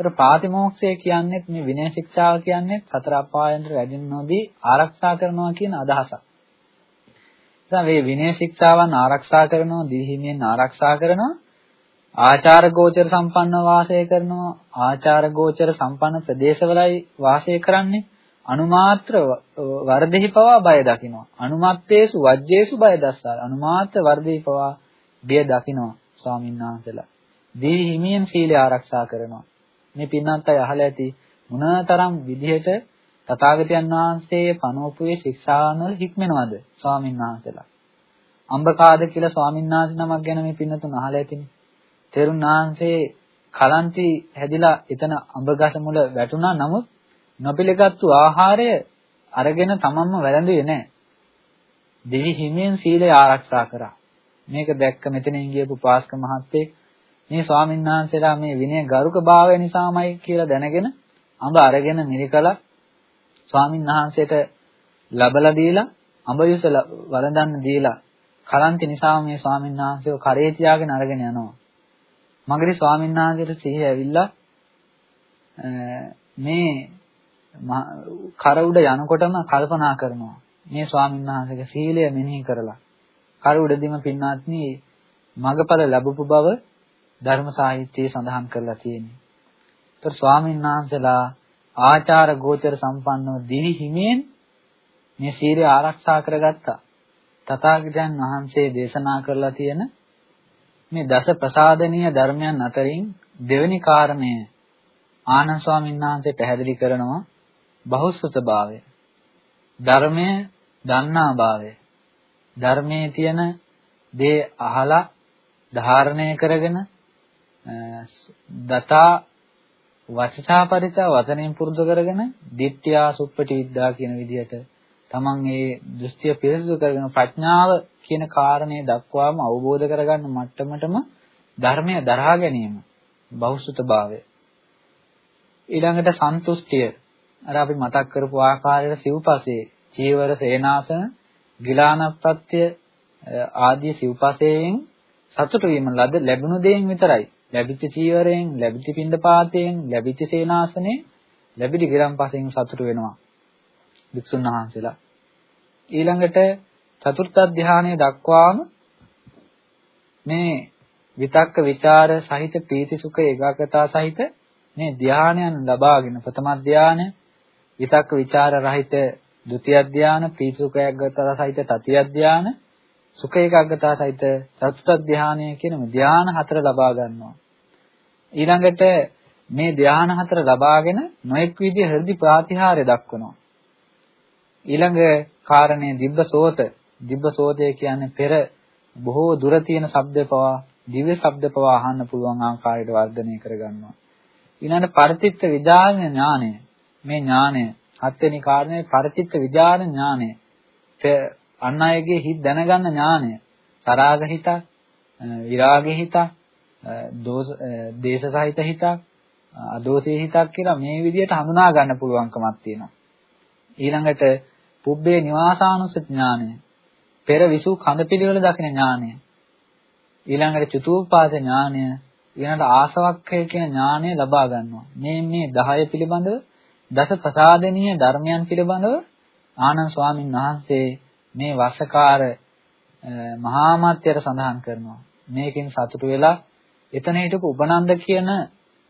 ඒතර ප්‍රාතිමෝක්ෂය කියන්නේ මේ විනය ශික්ෂාව කියන්නේ සතර අපායන්ට වැටෙන්න නොදී ආරක්ෂා කරනවා කියන අදහසක්. එතන මේ විනය ශික්ෂාවන් ආරක්ෂා කරනවා, දිහිමියෙන් ආරක්ෂා කරනවා. ආචාර ගෝචර සම්පන්න වාසය කරනවා. ආචාර ගෝචර සම්පන්න ප්‍රදේශවලයි වාසය කරන්නේ. අනුමාත්‍ර වර්ධෙහි පවා බය දකිනවා. අනුමත්තේසු වජ්ජේසු බය දස්සා. අනුමාත්‍ර වර්ධෙහි පවා බිය දකිනවා ස්වාමීන් වහන්සේලා. දී හිමියෙන් සීලය ආරක්ෂා කරනවා. මේ පින්නන්ත අය අහලා ඇති මොනතරම් විදිහට තථාගතයන් වහන්සේ පනෝපුවේ ශික්ෂාවන හික්මනවද ස්වාමීන් වහන්සේලා. අම්බකාද කියලා ස්වාමීන් වහන්සේ නමක් ගැන මේ පින්නතුන් අහලා ඇතිනේ. තෙරුන් වහන්සේ කලන්ති හැදිලා එතන අඹගස මුල වැටුණා නමුත් නොපිළගත්තු ආහාරය අරගෙන තමන්ම වැළඳුවේ නැහැ. දෙවි හිමියෙන් සීලය ආරක්ෂා කරා. මේක දැක්ක මෙතනින් ගියපු පාස්ක මහත්තයෙක් මේ ස්වාමීන් වහන්සේලා මේ විනය ගරුක භාවය නිසාමයි කියලා දැනගෙන අඹ අරගෙන මිරිකලා ස්වාමීන් වහන්සේට ලබලා දීලා අඹ යුස වළඳන්න දීලා කලන්ති නිසා මේ ස්වාමීන් වහන්සේව කරේ තියාගෙන අරගෙන යනවා. මගදී ස්වාමීන් වහන්සේට සිහිය ඇවිල්ලා මේ කර උඩ යනකොටම කල්පනා කරනවා. මේ ස්වාමීන් වහන්සේගේ සීලය මෙනෙහි කරලා කර උඩදීම පින්නාත්නි මගපල ලැබපු බව ධර්ම සාහිත්‍යයේ සඳහන් කරලා තියෙනවා. ඒතර ස්වාමීන් වහන්සේලා ආචාර ගෝචර සම්පන්නව දිවි හිමියෙන් මේ සීලය ආරක්ෂා කරගත්තා. තථාගතයන් වහන්සේ දේශනා කරලා තියෙන මේ දස ප්‍රසාදනීය ධර්මයන් අතරින් දෙවෙනි කාරණය ආනන්ද ස්වාමීන් වහන්සේ පැහැදිලි කරනවා බහුසුත භාවය. ධර්මය දන්නා භාවය. ධර්මයේ තියෙන දේ අහලා ධාරණය කරගෙන දතා වචසා පරිචා වචනෙන් පුරුදු කරගෙන ditthiya suppati විද්‍යා කියන විදිහට තමන් ඒ දෘෂ්ටිය පිරිසිදු කරගෙන ප්‍රඥාව කියන කාරණේ දක්වාම අවබෝධ කරගන්න මට්ටමටම ධර්මය දරා ගැනීම බෞසුත භාවය ඊළඟට සන්තුෂ්ටිය. අර අපි මතක් කරපු ආකාරයට සිව්පසේ චීවර සේනාසන ගිලානප්‍රත්‍ය ආදී සිව්පසයෙන් සතුට වීම ලද ලැබුණු දෙයින් විතරයි. ලැබිච්ච චීවරයෙන්, ලැබිච්ච පින්ඩපාතයෙන්, ලැබිච්ච සේනාසනේ, ලැබිලි ගිරම්පසෙන් සතුටු වෙනවා. වික්ෂුන් වහන්සේලා. ඊළඟට චතුර්ථ ධානය දක්වාම මේ විතක්ක ਵਿਚාර සහිත ප්‍රීති සුඛ ඒකාග්‍රතාව සහිත මේ ධානයන් ලබාගෙන ප්‍රථම ධානය විතක්ක ਵਿਚාර රහිත ဒုတိ ය ධානය ප්‍රීති සුඛ ඒකාග්‍රතාව සහිත තතිය ධානය සුඛ ඒකාග්‍රතාව සහිත චතුර්ථ ධානය කියන මේ ධාන හතර ලබා ගන්නවා. ඊළඟට මේ ධාන හතර ලබාගෙන නොඑක් විදිහ හෘදි ප්‍රාතිහාර්ය දක්වනවා. ඊළඟ කාරණේ දිබ්බසෝත දිබ්බසෝතය කියන්නේ පෙර බොහෝ දුර තියෙන ශබ්ද පවා දිව්‍ය ශබ්ද පවා අහන්න පුළුවන් ආකාරයට වර්ධනය කරගන්නවා. ඊළඟ පරිචිත්ත විඥාන ඥානය. මේ ඥානය හත්වෙනි කාරණේ පරිචිත්ත විඥාන ඥානය. අන් අයගේ හිත් දැනගන්න ඥානය සරාග හිතක් විරාග හිතක් දෝෂ දේශ සහිත හිතක් අදෝෂී හිතක් කියලා මේ විදිහට හඳුනා ගන්න පුළුවන්කමක් තියෙනවා ඊළඟට පුබ්බේ නිවාසානුස්සති ඥානය. පෙර විසු කඳ පිළිවෙල දකින ඥානය. ඊළඟට චතුූපාද ඥානය, ඊළඟට ආසවක්ඛය කියන ඥානය ලබා ගන්නවා. මේ මේ 10 පිළිබඳව දස ප්‍රසාදනීය ධර්මයන් පිළිබඳව ආනන්ද ස්වාමීන් වහන්සේ මේ වසකාර මහා මාත්‍යයට සඳහන් කරනවා. මේකෙන් සතුටු වෙලා එතන හිටපු උපනන්ද කියන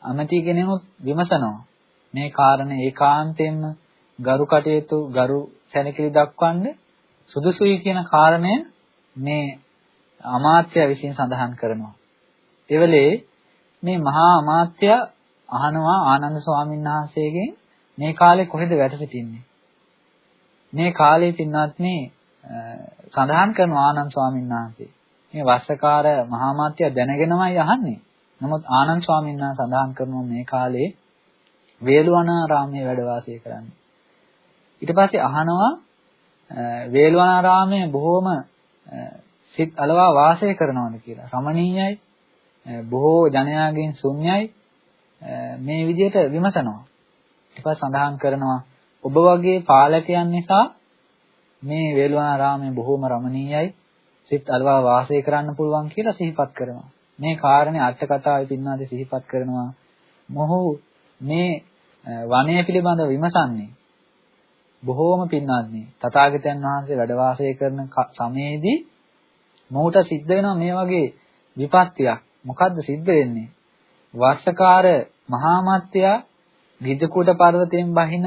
අමති කෙනෙකුත් විමසනවා. මේ කාරණේ ඒකාන්තයෙන්ම ගරු කටයුතු ගරු සැලකිලි දක්වන්න සුදුසුයි කියන කාරණය මේ අමාත්‍ය විසින් සඳහන් කරනවා. එවලේ මේ මහා අමාත්‍ය අහනවා ආනන්ද ස්වාමීන් වහන්සේගෙන් මේ කාලේ කොහෙද වැඩ සිටින්නේ? මේ කාලේ පින්වත්නි සඳහන් කරන ආනන්ද ස්වාමීන් වහන්සේ මේ වස්සකාර මහා මාත්‍ය දැනගෙනමයි අහන්නේ. නමුත් ආනන්ද ස්වාමීන් වහන්සේ සඳහන් කරනවා මේ කාලේ වේළුවනාරාමයේ වැඩ වාසය කරන්නේ. ඊට පස්සේ අහනවා වේළුවනාරාමයේ බොහොම සිත් අලවා වාසය කරනවාද කියලා. රමණීයයි බොහෝ ජනයාගෙන් ශුන්‍යයි මේ විදිහට විමසනවා. ඊට පස්සේ සඳහන් කරනවා ඔබ වගේ පාලකයන් නිසා මේ වේළුවනාරාමයේ බොහොම රමණීයයි සිත් අලවා වාසය කරන්න පුළුවන් කියලා සිහිපත් කරනවා. මේ කාරණේ අට කතාවේ පින්නාදී සිහිපත් කරනවා. මොහු මේ වනය පිළිබඳව විමසන්නේ බොහෝම පින්නාත්නේ තථාගතයන් වහන්සේ වැඩ වාසය කරන සමයේදී මොහුට සිද්ධ වෙනවා මේ වගේ විපත්තියක්. මොකද්ද සිද්ධ වෙන්නේ? වස්සකාර මහාමාත්‍යා ගිජ්ජකූට පර්වතයෙන් බහින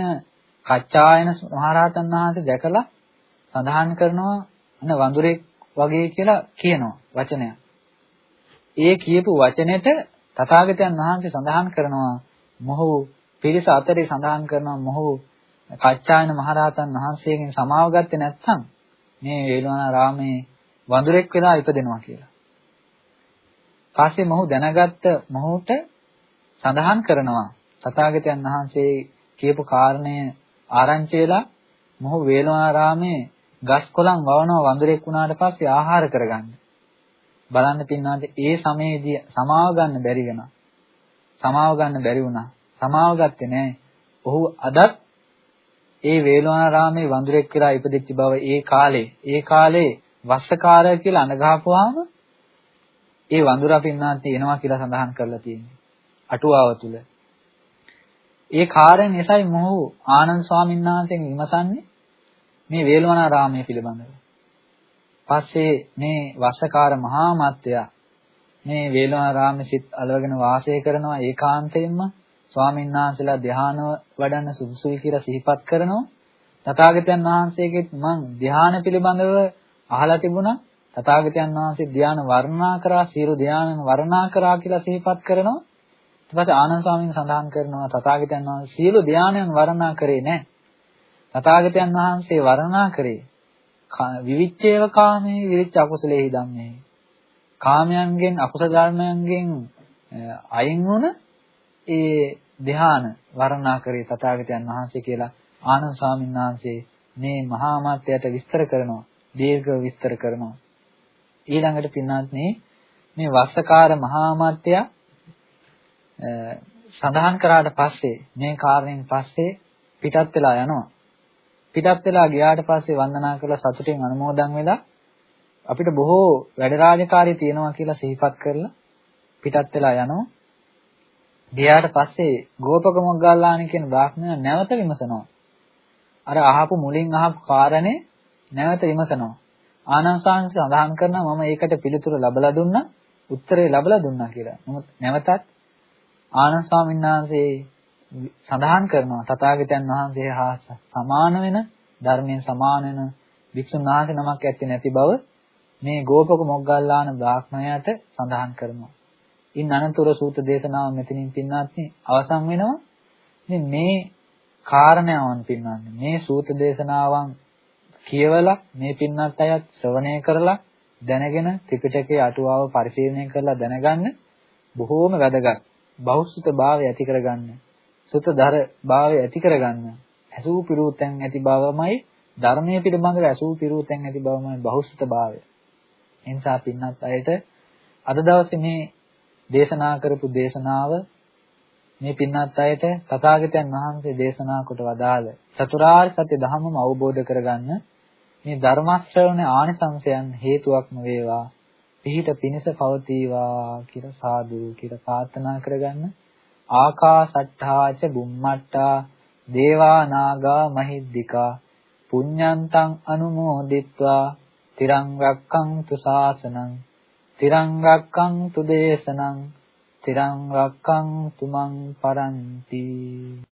කච්චායන මහරහතන් වහන්සේ දැකලා සඳහන් කරනවා අන වඳුරෙක් වගේ කියලා කියනවා වචනයක්. ඒ කියපු වචනෙට තථාගතයන් වහන්සේ සඳහන් කරනවා මොහු පිරිස අතරේ සඳහන් කරනවා මොහු කච්චායන මහරහතන් වහන්සේගෙන් සමාව ගත්තේ නැත්නම් මේ වේළුවනාරාමේ වඳුරෙක් වෙලා ඉපදෙනවා කියලා. පස්සේ මොහු දැනගත්ත මොහුට සඳහන් කරනවා තථාගතයන් වහන්සේ කියපු කාරණය ආරංචි වෙලා මොහු වේළුවනාරාමේ ගස් කොළන් වවනවා වඳුරෙක් වුණාට පස්සේ ආහාර කරගන්න. බලන්න පින්නාද ඒ සමයේදී සමාව ගන්න බැරි වෙනවා. සමාව ගන්න බැරි වුණා. සමාව ගත්තේ නැහැ. ඔහු අදත් ඒ වේළුවනාරාමේ වඳුරෙක් වෙලා ඉපදෙච්ච බව ඒ කාලේ ඒ කාලේ වස්සකාරය කියලා අනගහපුවාම ඒ වඳුරා පින්නාත් එනවා කියලා සඳහන් කරලා තියෙනවා. අටුවාව තුල. ඒ කාරණේ නිසායි මොහු ආනන්ද ස්වාමීන් වහන්සේගෙන් විමසන්නේ මේ වේලවනාරාමයේ පිළිබඳව. පස්සේ මේ වස්සකාර මහා මාත්‍යා මේ වේලවනාරාමයේ සිත් අලවගෙන වාසය කරනවා ඒකාන්තයෙන්ම ස්වාමීන් වහන්සේලා ධ්‍යාන වඩන්න සුදුසුයි කියලා සිහිපත් කරනවා. තථාගතයන් වහන්සේගෙත් මං ධ්‍යාන පිළිබඳව අහලා තිබුණා. තථාගතයන් වහන්සේ ධ්‍යාන වර්ණනා කරා, සියලු ධ්‍යානන් වර්ණනා කරා කියලා සිහිපත් කරනවා. ඊට පස්සේ ආනන්ද ස්වාමීන් සඳහන් කරනවා තථාගතයන් වහන්සේ සියලු ධ්‍යානයන් වර්ණනා කරේ නැහැ. තථාගතයන් වහන්සේ වර්ණනා කරේ විවිච්ඡේව කාමේ විවිච්ඡ අකුසලේහි ධම්මේ. කාමයන්ගෙන් අකුසල ධර්මයන්ගෙන් අයින් වුණ ඒ ධ්‍යාන වර්ණනා කරේ තථාගතයන් වහන්සේ කියලා ආනන්ද ස්වාමීන් වහන්සේ මේ මහා මාත්‍යයට විස්තර කරනවා දීර්ඝව විස්තර කරනවා ඊළඟට පින්නාත් මේ වස්සකාර මහා මාත්‍යා සඳහන් කරාට පස්සේ මේ කාරණයෙන් පස්සේ පිටත් වෙලා යනවා පිටත් වෙලා ගියාට පස්සේ වන්දනා කරලා සතුටින් අනුමෝදන් වෙලා අපිට බොහෝ වැඩ රාජකාරී තියෙනවා කියලා සිහිපත් කරලා පිටත් වෙලා යනවා ගියාට පස්සේ ගෝපක මොග්ගල්ලාන කියන බ්‍රාහ්මණය නැවත විමසනවා. අර අහපු මුලින් අහපු කාරණේ නැවත විමසනවා. ආනන්ද සාංශ සඳහන් කරනවා මම ඒකට පිළිතුර ලබලා දුන්නා, උත්තරේ ලබලා දුන්නා කියලා. නමුත් නැවතත් ආනන්ද ස්වාමීන් වහන්සේ සඳහන් කරනවා තථාගතයන් වහන්සේ හා සමාන වෙන ධර්මයෙන් සමාන වෙන වික්ෂුන් වහන්සේ නමක් ඇත්තේ නැති බව මේ ගෝපක මොග්ගල්ලාන බ්‍රාහ්මණයාට සඳහන් කරනවා. ඉන් අනතුරු සූත්‍ර දේශනාව මෙතනින් පින්නාත්නි අවසන් වෙනවා. ඉතින් මේ කාරණාවන් පින්නාත්නි මේ සූත්‍ර දේශනාවන් කියවලා මේ පින්නත් අයත් ශ්‍රවණය කරලා දැනගෙන ත්‍රිපිටකයේ අටුවාව පරිශීලනය කරලා දැනගන්න බොහෝම වැදගත්. බෞද්ධ භාවය ඇති කරගන්න. සුතදර භාවය ඇති කරගන්න. ඇසූ පිරූතෙන් ඇති බවමයි ධර්මයේ පිළිබඳව ඇසූ පිරූතෙන් ඇති බවමයි බෞද්ධ භාවය. එනිසා පින්නත් අයට අද දවසේ මේ දේශනා කරපු දේශනාව මේ පින්වත් අයට තථාගතයන් වහන්සේ දේශනා කොට වදාළ චතුරාර්ය සත්‍ය ධර්මම අවබෝධ කරගන්න මේ ධර්ම ශ්‍රවණේ ආනිසංසයන් හේතුවක්ම වේවා පිහිට පිනිස පවතිවා කියලා සාදු කියලා ප්‍රාර්ථනා කරගන්න ආකාසට්ඨාච බුම්මට්ටා දේවා නාග මහිද්దికා පුඤ්ඤන්තං අනුමෝදිත්වා තිරං රක්ඛන්තු ශාසනං තිරං රක්ඛන්තු දේශනං තිරං රක්ඛන්තු මං පරන්ති।